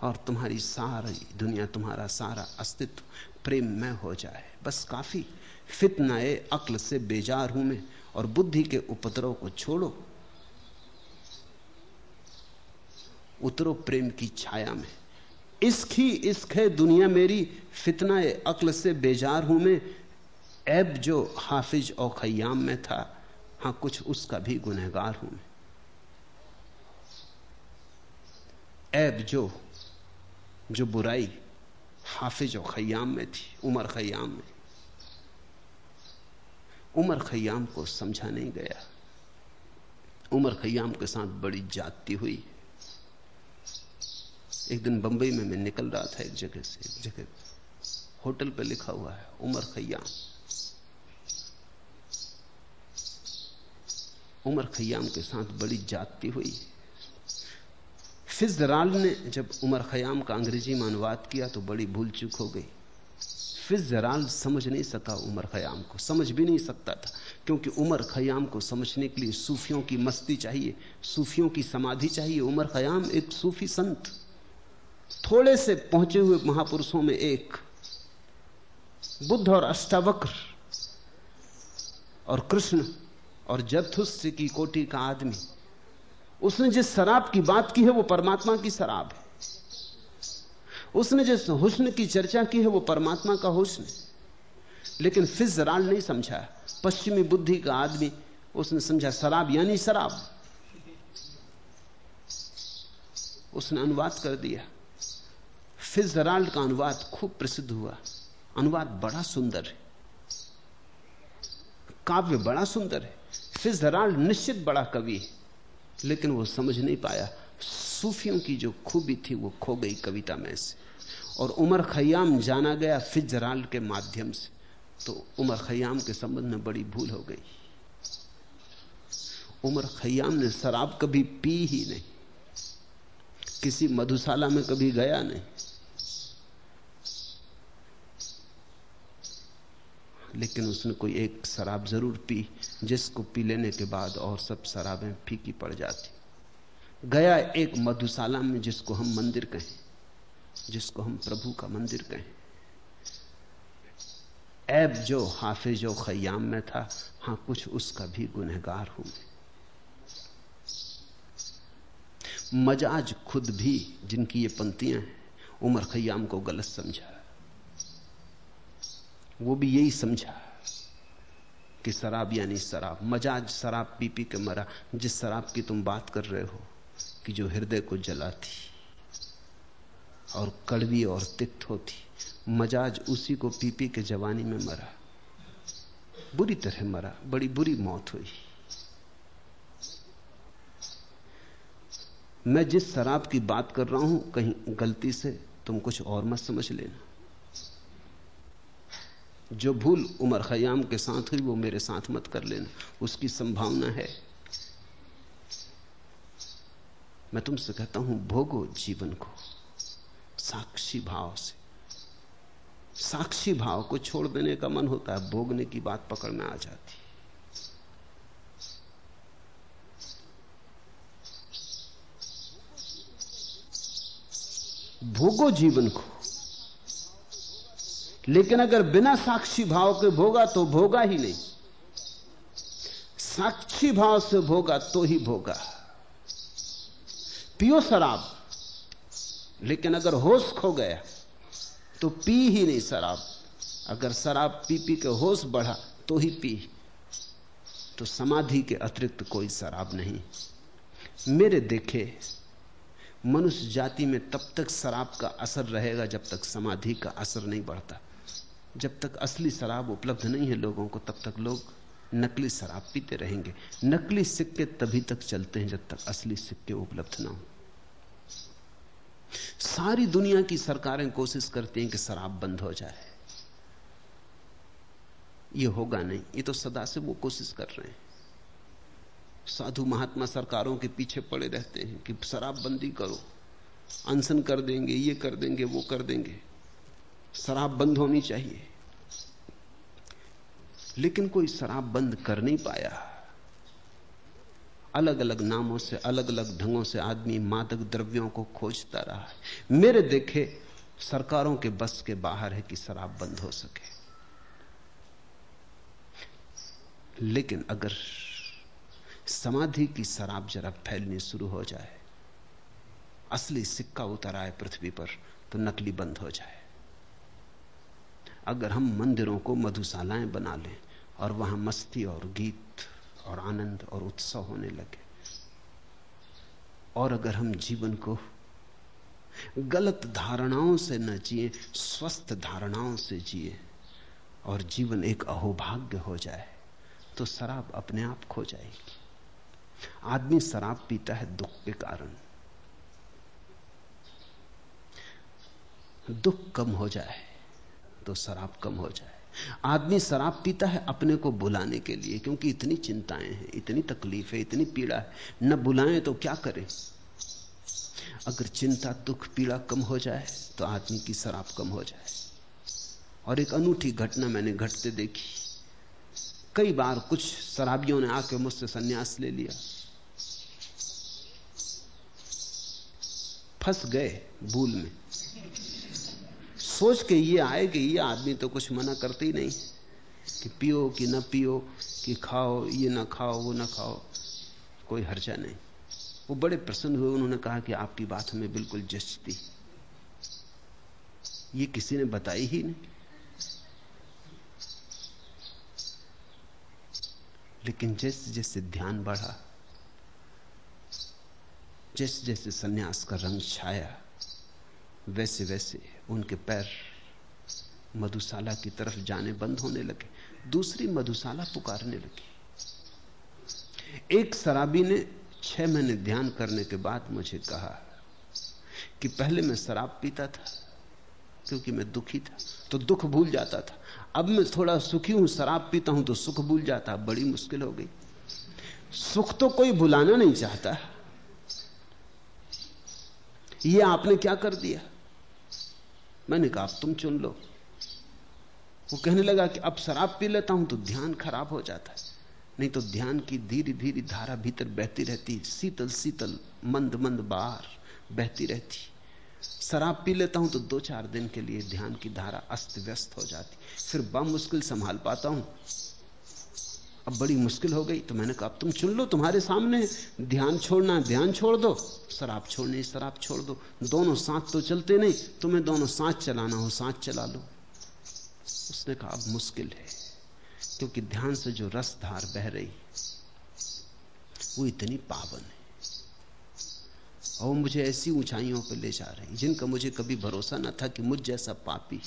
और तुम्हारी सारी दुनिया, तुम्हारा सारा अस्तित्व प्रेम में हो जाए। बस काफ़ी फितनाए अक्ल से बेजार हूँ मैं, और बुद्धि के उपद्रव को छोड़ो। उतरो प्रेम की छाया में। इश्क ही इश्क है दुनिया मेरी फितना अक्ल से बेजार हूँ मैं। ऐब जो हाफिज और खयाम में था हाँ, कुछ उसका भी गुनहगार हूँ मैं। ऐब जो जो बुराई हाफिज और खयाम में थी, उमर खयाम में। उमर खयाम को समझा नहीं गया। उमर खयाम के साथ बड़ी जाति हुई। एक दिन बंबई में मैं निकल रहा था एक जगह से, एक जगह होटल पे लिखा हुआ है, उमर खयाम। उमर खयाम के साथ बड़ी जाति हुई। फिजराल ने जब उमर खयाम का अंग्रेज़ी में अनुवाद किया तो बड़ी भूल चूक हो गई। फिजराल समझ नहीं सका उमर खयाम को। समझ भी नहीं सकता था, क्योंकि उमर खयाम को समझने के लिए सूफियों की मस्ती चाहिए, सूफियों की समाधि चाहिए। उमर खयाम एक सूफी संत। थोड़े से पहुँचे हुए महापुरुषों में एक बुद्ध और अष्टावक्र और कृष्ण और जरथुस्य की कोटि का आदमी। उसने जिस शराब की बात की है, वो परमात्मा की शराब है। उसने जिस हुस्न की चर्चा की है, वो परमात्मा का हुस्न लेकिन फिजराल नहीं समझा। पश्चिमी बुद्धि का आदमी, उसने समझा शराब यानी शराब। उसने अनुवाद कर दिया। फिजराल्ड का अनुवाद खूब प्रसिद्ध हुआ। अनुवाद बड़ा सुंदर है। काव्य बड़ा सुंदर है। फिजराल्ड निश्चित बड़ा कवि है, लेकिन वो समझ नहीं पाया। सूफियों की जो खूबी थी, वो खो गई कविता में से। और उमर खयाम जाना गया फिजराल के माध्यम से। तो उमर खयाम के संबंध में बड़ी भूल हो गई। उमर खयाम ने शराब कभी पी ही नहीं। किसी मधुशाला में कभी गया नहीं। लेकिन उसने कोई एक शराब ज़रूर पी, जिसको पी लेने के बाद और सब शराबें फीकी पड़ जाती। गया एक मधुशाला में जिसको हम मंदिर कहें, जिसको हम प्रभु का मंदिर कहें। ऐब जो, हाफिज जो, खयाम में था, हाँ, कुछ उसका भी गुनहगार हूँ मजाज खुद भी जिनकी ये पंक्तियाँ हैं, उमर खयाम को गलत समझा। वो भी यही समझा। कि शराब यानी शराब मजाज शराब पी पी के मरा। जिस शराब की तुम बात कर रहे हो कि जो हृदय को जलाती और कड़वी और तिक्त होती, मजाज उसी को पी पी के जवानी में मरा। बुरी तरह मरा, बड़ी बुरी मौत हुई। मैं जिस शराब की बात कर रहा हूँ, कहीं गलती से तुम कुछ और मत समझ लेना। जो भूल उमर खयाम के साथ हुई, वो मेरे साथ मत कर लेना। उसकी संभावना है। मैं तुमसे कहता हूँ, भोगो जीवन को साक्षी भाव से। साक्षी भाव को छोड़ देने का मन होता है, भोगने की बात पकड़ में आ जाती भोगो जीवन को लेकिन अगर बिना साक्षी भाव के भोगा तो भोगा ही नहीं। साक्षी भाव से भोगा तो ही भोगा। पियो शराब, लेकिन अगर होश खो गया तो पी ही नहीं शराब। अगर शराब पी पी के होश बढ़ा तो ही पी। तो समाधि के अतिरिक्त कोई शराब नहीं। मेरे देखे, मनुष्य जाति में तब तक शराब का असर रहेगा जब तक समाधि का असर नहीं बढ़ता। जब तक असली शराब उपलब्ध नहीं है लोगों को, तब तक लोग नकली शराब पीते रहेंगे। नकली सिक्के तभी तक चलते हैं जब तक असली सिक्के उपलब्ध ना हो। सारी दुनिया की सरकारें कोशिश करती हैं कि शराब बंद हो जाए। ये होगा नहीं, ये तो सदा से वो कोशिश कर रहे हैं। साधु महात्मा सरकारों के पीछे पड़े रहते हैं कि शराबबंदी करो। अनशन कर देंगे, ये कर देंगे, वो कर देंगे। शराब बंद होनी चाहिए। लेकिन कोई शराब बंद कर नहीं पाया। अलग अलग नामों से अलग अलग ढंगों से आदमी मादक द्रव्यों को खोजता रहा है। मेरे देखे सरकारों के बस के बाहर है कि शराब बंद हो सके। लेकिन अगर समाधि की शराब जरा फैलनी शुरू हो जाए, असली सिक्का उतर आए पृथ्वी पर तो नकली बंद हो जाए। अगर हम मंदिरों को मधुशालाएँ बना लें और वहाँ मस्ती और गीत और आनंद और उत्सव होने लगे, और अगर हम जीवन को गलत धारणाओं से न जिए, स्वस्थ धारणाओं से जिए और जीवन एक अहोभाग्य हो जाए तो शराब अपने आप खो जाएगी। आदमी शराब पीता है दुख के कारण। दुख कम हो जाए। तो शराब कम हो जाए। आदमी शराब पीता है अपने को बुलाने के लिए, क्योंकि इतनी चिंताएँ हैं, इतनी तकलीफ़ है, इतनी पीड़ा है। न बुलाएँ तो क्या करें? अगर चिंता, दुख, पीड़ा कम हो जाए तो आदमी की शराब कम हो जाए। और एक अनूठी घटना मैंने घटते देखी। कई बार कुछ शराबियों ने आके मुझसे सन्यास ले लिया। फंस गए भूल में। सोच के ये आए कि ये आदमी तो कुछ मना करते ही नहीं कि पियो कि ना पियो, कि खाओ, ये ना खाओ, वो ना खाओ, कोई हर्जा नहीं। वो बड़े प्रसन्न हुए, उन्होंने कहा कि आपकी बात हमें बिल्कुल जचती। ये किसी ने बताई ही नहीं। लेकिन जैसे जैसे ध्यान बढ़ा, जैसे जैसे सन्यास का रंग छाया वैसे वैसे उनके पैर मधुशाला की तरफ़ जाने बंद होने लगे, दूसरी मधुशाला पुकारने लगी। एक शराबी ने छह महीने ध्यान करने के बाद मुझे कहा कि पहले मैं शराब पीता था, क्योंकि मैं दुखी था तो दुख भूल जाता था। अब मैं थोड़ा सुखी हूँ, शराब पीता हूँ तो सुख भूल जाता, बड़ी मुश्किल हो गई। सुख तो कोई भुलाना नहीं चाहता। ये आपने क्या कर दिया? मैंने कहा तुम चुन लो। वो कहने लगा कि, अब शराब पी लेता हूँ तो ध्यान खराब हो जाता है। नहीं तो ध्यान की धीरे धीरे धारा भीतर बहती रहती शीतल शीतल मंद मंद बार बहती रहती शराब पी लेता हूँ तो दो चार दिन के लिए ध्यान की धारा अस्त व्यस्त हो जाती फिर बम मुश्किल संभाल पाता हूँ। अब बड़ी मुश्किल हो गई। तो मैंने कहा, अब तुम चुन लो तुम्हारे सामने। ध्यान छोड़ना, ध्यान छोड़ दो। शराब छोड़नी शराब छोड़ दो। दोनों साथ तो चलते नहीं। तुम्हें दोनों साथ चलाना हो, साथ चला लो। उसने कहा, अब मुश्किल है, क्योंकि ध्यान से जो रस धार बह रही, वो इतनी पावन है। और मुझे ऐसी ऊंचाइयों पर ले जा रही, जिनका मुझे कभी भरोसा न था कि मुझ जैसा पापी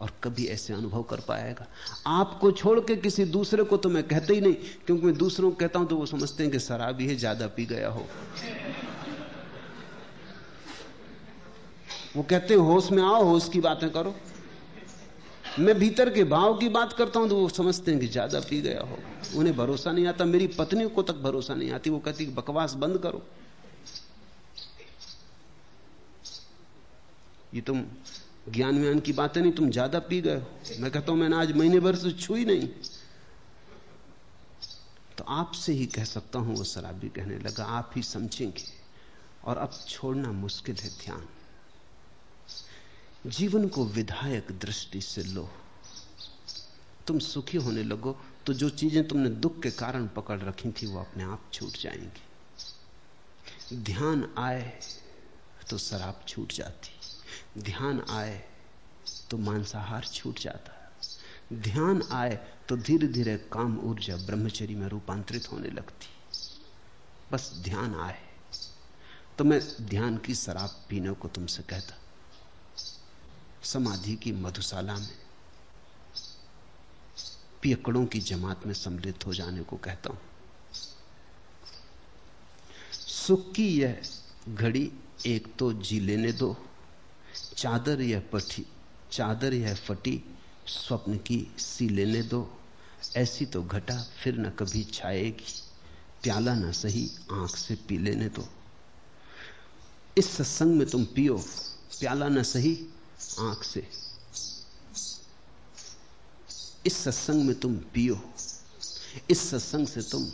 और कभी ऐसे अनुभव कर पाएगा। आपको छोड़ के किसी दूसरे को तो मैं कहते ही नहीं, क्योंकि मैं दूसरों को कहता हूँ तो वो समझते हैं कि शराबी है, ज़्यादा पी गया हो। वो कहते हैं, होश में आओ, होश की बातें करो। मैं भीतर के भाव की बात करता हूँ तो वो समझते हैं कि ज़्यादा पी गया हो। उन्हें भरोसा नहीं आता, मेरी पत्नी को तक भरोसा नहीं आती, वो कहती बकवास बंद करो। ये तुम ज्ञान व्यान की बातें नहीं, तुम ज़्यादा पी गए हो। मैं कहता हूँ, मैंने आज महीने भर से छू ही नहीं। तो आपसे ही कह सकता हूँ, वो शराबी कहने लगा, आप ही समझेंगे। और अब छोड़ना मुश्किल है ध्यान। जीवन को विधायक दृष्टि से लो। तुम सुखी होने लगो तो जो चीज़ें तुमने दुख के कारण पकड़ रखी थी, वो अपने आप छूट जाएँगी। ध्यान आए तो शराब छूट जाती। ध्यान आए तो मांसाहार छूट जाता है। ध्यान आए तो धीरे धीरे काम ऊर्जा ब्रह्मचरी में रूपांतरित होने लगती बस ध्यान आए। तो मैं ध्यान की शराब पीने को तुमसे कहता समाधि की मधुशाला में पियकड़ों की जमात में सम्मिलित हो जाने को कहता हूँ। सुख की यह घड़ी एक तो जी लेने दो चादर यह पठी, चादर यह फटी, स्वप्न की सी लेने दो। ऐसी तो घटा फिर न कभी छाएगी, प्याला ना सही आँख से पी लेने दो। इस सत्संग में तुम पियो, प्याला ना सही आँख से। इस सत्संग में तुम पियो, इस सत्संग से तुम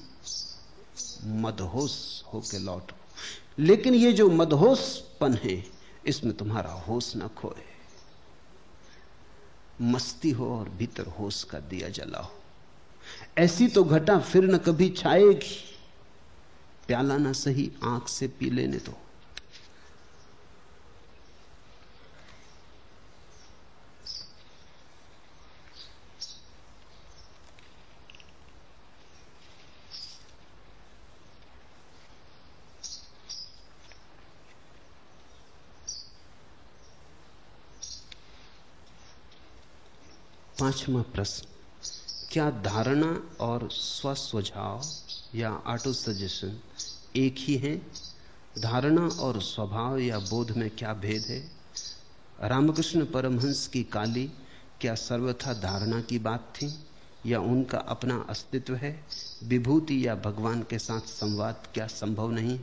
मदहोश होके लौटो। लेकिन ये जो मदहोशपन है इसमें तुम्हारा होश ना खोए। मस्ती हो और भीतर होश का दिया जला हो। ऐसी तो घटा फिर न कभी छाएगी। प्याला ना सही आँख से पी लेने दो। पांचवा प्रश्न। क्या धारणा और स्वस्वझाव या ऑटो सजेशन एक ही है? धारणा और स्वभाव या बोध में क्या भेद है? रामकृष्ण परमहंस की काली क्या सर्वथा धारणा की बात थी? या उनका अपना अस्तित्व है? विभूति या भगवान के साथ संवाद क्या संभव नहीं?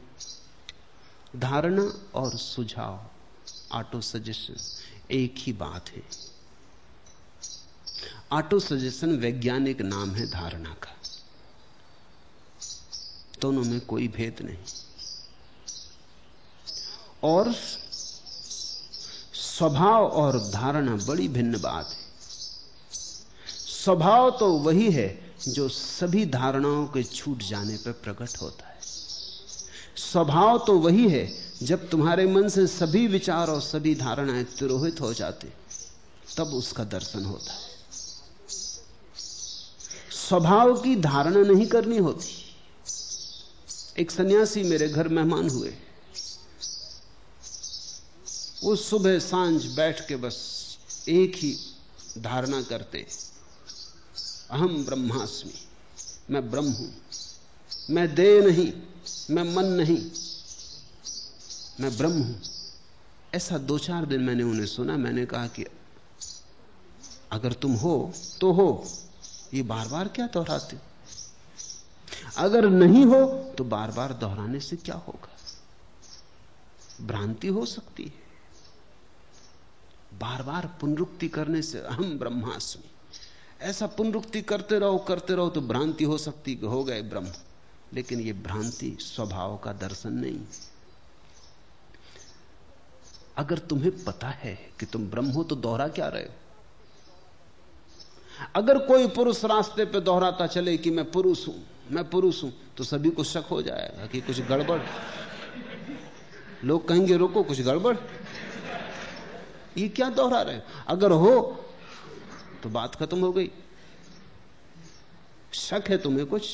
धारणा और सुझाव ऑटो सजेशन एक ही बात है। ऑटो सजेशन वैज्ञानिक नाम है धारणा का। दोनों में कोई भेद नहीं। और स्वभाव और धारणा बड़ी भिन्न बात है। स्वभाव तो वही है जो सभी धारणाओं के छूट जाने पर प्रकट होता है। स्वभाव तो वही है जब तुम्हारे मन से सभी विचार और सभी धारणाएँ तिरोहित हो जाते, तब उसका दर्शन होता है। स्वभाव की धारणा नहीं करनी होती। एक सन्यासी मेरे घर मेहमान हुए। वो सुबह साँझ बैठ के बस एक ही धारणा करते। अहम ब्रह्मास्मि, मैं ब्रह्म हूँ। मैं देह नहीं, मैं मन नहीं, मैं ब्रह्म हूँ। ऐसा दो चार दिन मैंने उन्हें सुना, मैंने कहा कि अगर तुम हो तो हो। ये बार बार क्या दोहराते अगर नहीं हो तो बार बार दोहराने से क्या होगा? भ्रांति हो सकती है। बार बार पुनरुक्ति करने से हम ब्रह्मास्मि। ऐसा पुनरुक्ति करते रहो करते रहो तो भ्रांति हो सकती, हो गए ब्रह्म। लेकिन यह भ्रांति स्वभाव का दर्शन नहीं। अगर तुम्हें पता है कि तुम ब्रह्म हो तो दोहरा क्या रहे हो? अगर कोई पुरुष रास्ते पे दोहराता चले कि मैं पुरुष हूँ, मैं पुरुष हूँ तो सभी को शक हो जाएगा कि कुछ गड़बड़ लोग कहेंगे, रोको, कुछ गड़बड़ ये क्या दोहरा रहे अगर हो तो बात खत्म हो गई। शक है तुम्हें कुछ?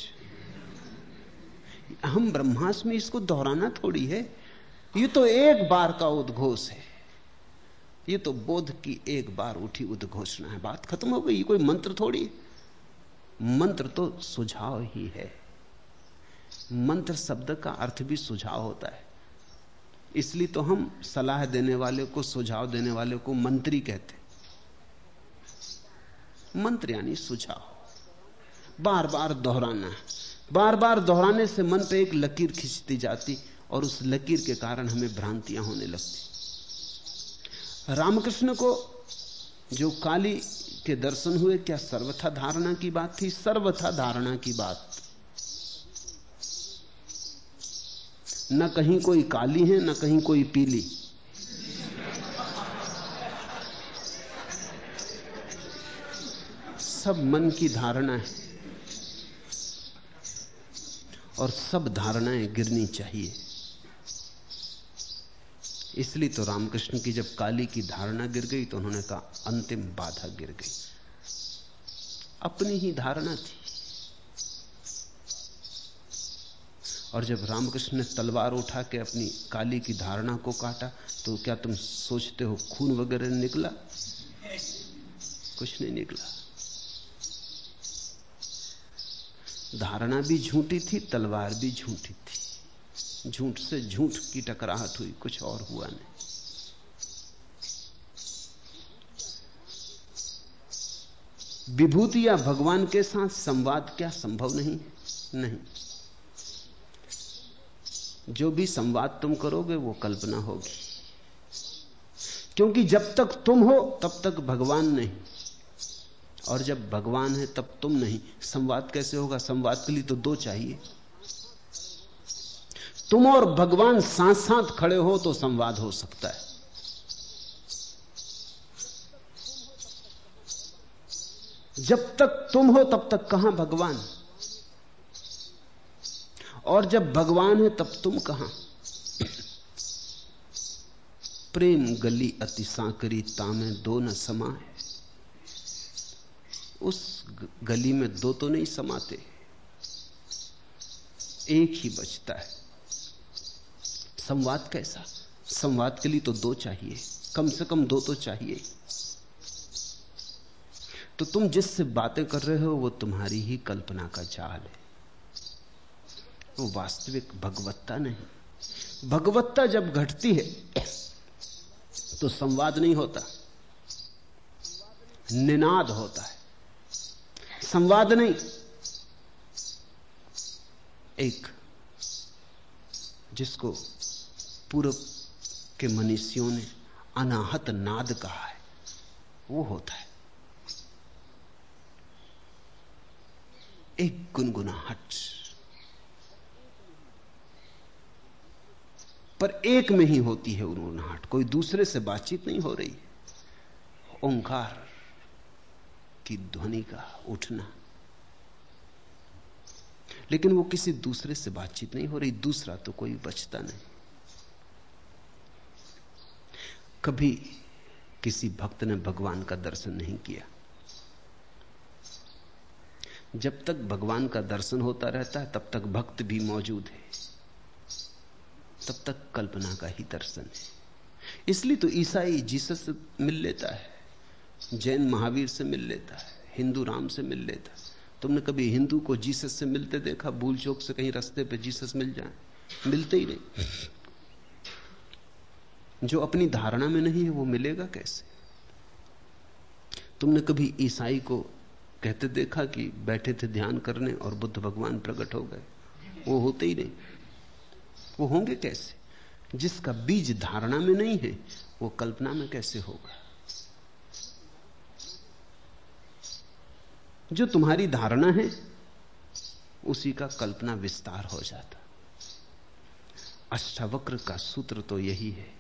हम ब्रह्मास्मि इसको दोहराना थोड़ी है। ये तो एक बार का उद्घोष है। ये तो बोध की एक बार उठी उद्घोषणा है। बात खत्म हो गई कोई मंत्र थोड़ी? मंत्र तो सुझाव ही है। मंत्र शब्द का अर्थ भी सुझाव होता है। इसलिए तो हम सलाह देने वाले को, सुझाव देने वाले को मंत्री कहते मंत्र यानी सुझाव। बार बार दोहराना बार बार दोहराने से मन पे एक लकीर खींचती जाती और उस लकीर के कारण हमें भ्रांतियाँ होने लगती। रामकृष्ण को जो काली के दर्शन हुए, क्या सर्वथा धारणा की बात थी? सर्वथा धारणा की बात। न कहीं कोई काली है, न कहीं कोई पीली। सब मन की धारणा है। और सब धारणाएँ गिरनी चाहिए। इसलिए तो रामकृष्ण की जब काली की धारणा गिर गई तो उन्होंने कहा, अंतिम बाधा गिर गई। अपनी ही धारणा थी। और जब रामकृष्ण ने तलवार उठा के अपनी काली की धारणा को काटा तो क्या तुम सोचते हो खून वगैरह निकला? कुछ नहीं निकला। धारणा भी झूठी थी, तलवार भी झूठी थी। झूठ से झूठ की टकराहट हुई, कुछ और हुआ नहीं। विभूति या भगवान के साथ संवाद क्या संभव नहीं? नहीं। जो भी संवाद तुम करोगे, वो कल्पना होगी। क्योंकि जब तक तुम हो, तब तक भगवान नहीं। और जब भगवान है, तब तुम नहीं। संवाद कैसे होगा? संवाद के लिए तो दो चाहिए। तुम और भगवान साथ साथ खड़े हो तो संवाद हो सकता है। जब तक तुम हो, तब तक कहाँ भगवान? और जब भगवान है, तब तुम कहाँ? प्रेम गली अति सांकरी तामे दो न समाए। उस गली में दो तो नहीं समाते। एक ही बचता है। संवाद कैसा? संवाद के लिए तो दो चाहिए। कम से कम दो तो चाहिए। तो तुम जिससे बातें कर रहे हो, वो तुम्हारी ही कल्पना का जाल है। वो वास्तविक भगवत्ता नहीं। भगवत्ता जब घटती है तो संवाद नहीं होता। निनाद होता है। संवाद नहीं। एक जिसको पूर्व के मनीषियों ने अनाहत नाद कहा है। वो होता है। एक गुनगुनाहट। पर एक में ही होती है गुनगुनाहट। कोई दूसरे से बातचीत नहीं हो रही। ओंकार की ध्वनि का उठना। लेकिन वो किसी दूसरे से बातचीत नहीं हो रही। दूसरा तो कोई बचता नहीं। कभी किसी भक्त ने भगवान का दर्शन नहीं किया। जब तक भगवान का दर्शन होता रहता है, तब तक भक्त भी मौजूद है। तब तक कल्पना का ही दर्शन है। इसलिए तो ईसाई जीसस से मिल लेता है, जैन महावीर से मिल लेता है, हिंदू राम से मिल लेता है। तुमने कभी हिंदू को जीसस से मिलते देखा? भूल चौक से कहीं रास्ते पे जीसस मिल जाए। मिलते ही नहीं। जो अपनी धारणा में नहीं है, वो मिलेगा कैसे? तुमने कभी ईसाई को कहते देखा कि बैठे थे ध्यान करने और बुद्ध भगवान प्रकट हो गए? वो होते ही नहीं। वो होंगे कैसे? जिसका बीज धारणा में नहीं है, वो कल्पना में कैसे होगा? जो तुम्हारी धारणा है, उसी का कल्पना विस्तार हो जाता। अष्टावक्र का सूत्र तो यही है।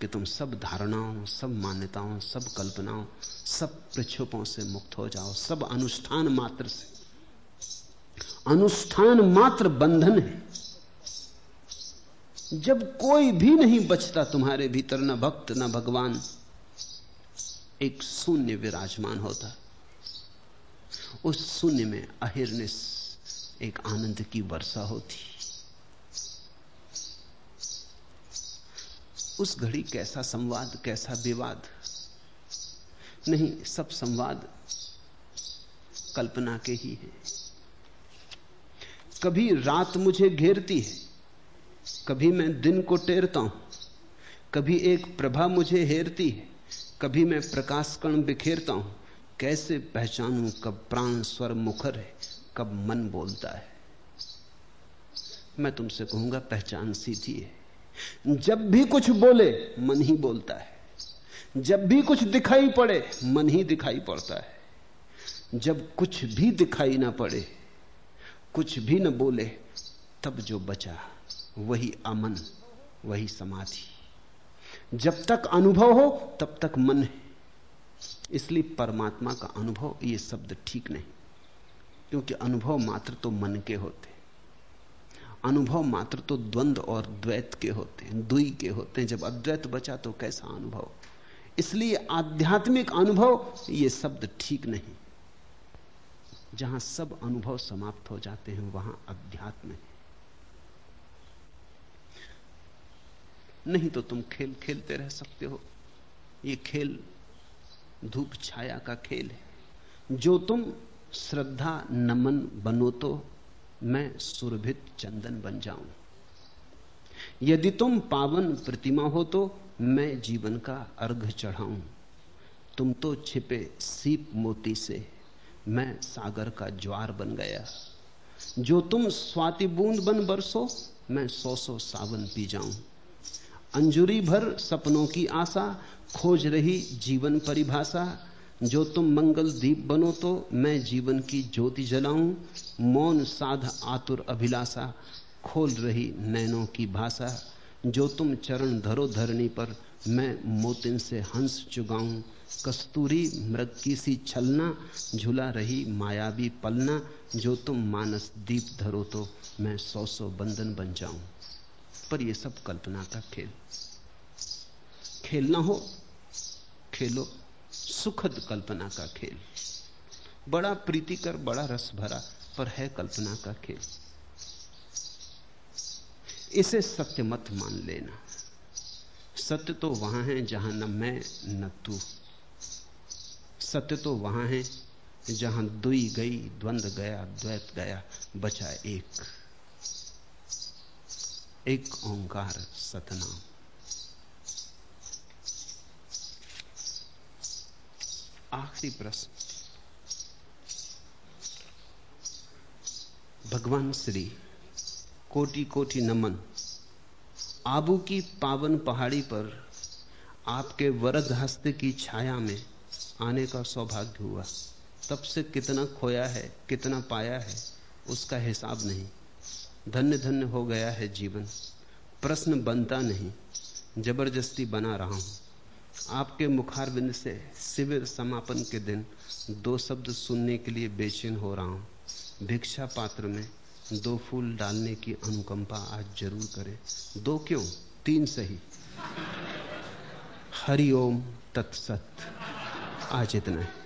कि तुम सब धारणाओं, सब मान्यताओं, सब कल्पनाओं, सब प्रक्षोपों से मुक्त हो जाओ, सब अनुष्ठान मात्र से। अनुष्ठान मात्र बंधन है। जब कोई भी नहीं बचता, तुम्हारे भीतर न भक्त, न भगवान। एक शून्य विराजमान होता। उस शून्य में अहिर्निश एक आनंद की वर्षा होती। उस घड़ी कैसा संवाद, कैसा विवाद? नहीं, सब संवाद कल्पना के ही है। कभी रात मुझे घेरती है, कभी मैं दिन को टेरता हूँ, कभी एक प्रभा मुझे हेरती है, कभी मैं प्रकाश कण बिखेरता हूँ। कैसे पहचानूं कब प्राण स्वर मुखर है, कब मन बोलता है? मैं तुमसे कहूँगा, पहचान सीधी है। जब भी कुछ बोले, मन ही बोलता है। जब भी कुछ दिखाई पड़े, मन ही दिखाई पड़ता है। जब कुछ भी दिखाई ना पड़े, कुछ भी न बोले, तब जो बचा, वही अमन, वही समाधि। जब तक अनुभव हो, तब तक मन है। इसलिए परमात्मा का अनुभव, ये शब्द ठीक नहीं। क्योंकि अनुभव मात्र तो मन के होते। अनुभव मात्र तो द्वंद्व और द्वैत के होते हैं दुई के होते हैं। जब अद्वैत बचा तो कैसा अनुभव? इसलिए आध्यात्मिक अनुभव, ये शब्द ठीक नहीं। जहाँ सब अनुभव समाप्त हो जाते हैं, वहाँ अध्यात्म है। नहीं तो तुम खेल खेलते रह सकते हो। ये खेल, धूप छाया का खेल है। जो तुम श्रद्धा नमन बनो तो मैं सुरभित चंदन बन जाऊँ। यदि तुम पावन प्रतिमा हो तो मैं जीवन का अर्घ चढ़ाऊं। तुम तो छिपे सीप मोती से मैं सागर का ज्वार बन गया। जो तुम स्वाति बूंद बन बरसो, मैं सौ सौ सावन पी जाऊँ। अंजुरी भर सपनों की आशा, खोज रही जीवन परिभाषा जो तुम मंगल दीप बनो तो मैं जीवन की ज्योति जलाऊं। मौन साध आतुर अभिलाषा, खोल रही नैनों की भाषा। जो तुम चरण धरो धरणी पर, मैं मोतिन से हंस चुगाऊं। कस्तूरी मृग की सी छलना, झुला रही मायावी पलना। जो तुम मानस दीप धरो तो मैं सौ सौ बंधन बन जाऊँ। पर यह सब कल्पना का खेल। खेलना हो, खेलो। सुखद कल्पना का खेल। बड़ा प्रीतिकर, बड़ा रस भरा, पर है कल्पना का खेल। इसे सत्य मत मान लेना। सत्य तो वहाँ है जहाँ न मैं, न तू। सत्य तो वहाँ है जहाँ दुई गई, द्वंद गया, द्वैत गया, बचा एक। एक ओंकार सतनाम। आखिरी प्रश्न। भगवान श्री कोटि कोटि नमन, आबू की पावन पहाड़ी पर आपके वरद हस्त की छाया में आने का सौभाग्य हुआ। तब से कितना खोया है, कितना पाया है, उसका हिसाब नहीं। धन्य धन्य हो गया है जीवन। प्रश्न बनता नहीं, ज़बरदस्ती बना रहा हूँ। आपके मुखारविंद से शिविर समापन के दिन दो शब्द सुनने के लिए बेचैन हो रहा हूँ। भिक्षा पात्र में दो फूल डालने की अनुकंपा आज ज़रूर करें। दो क्यों? तीन सही। हरिओम तत्सत। आज इतना है।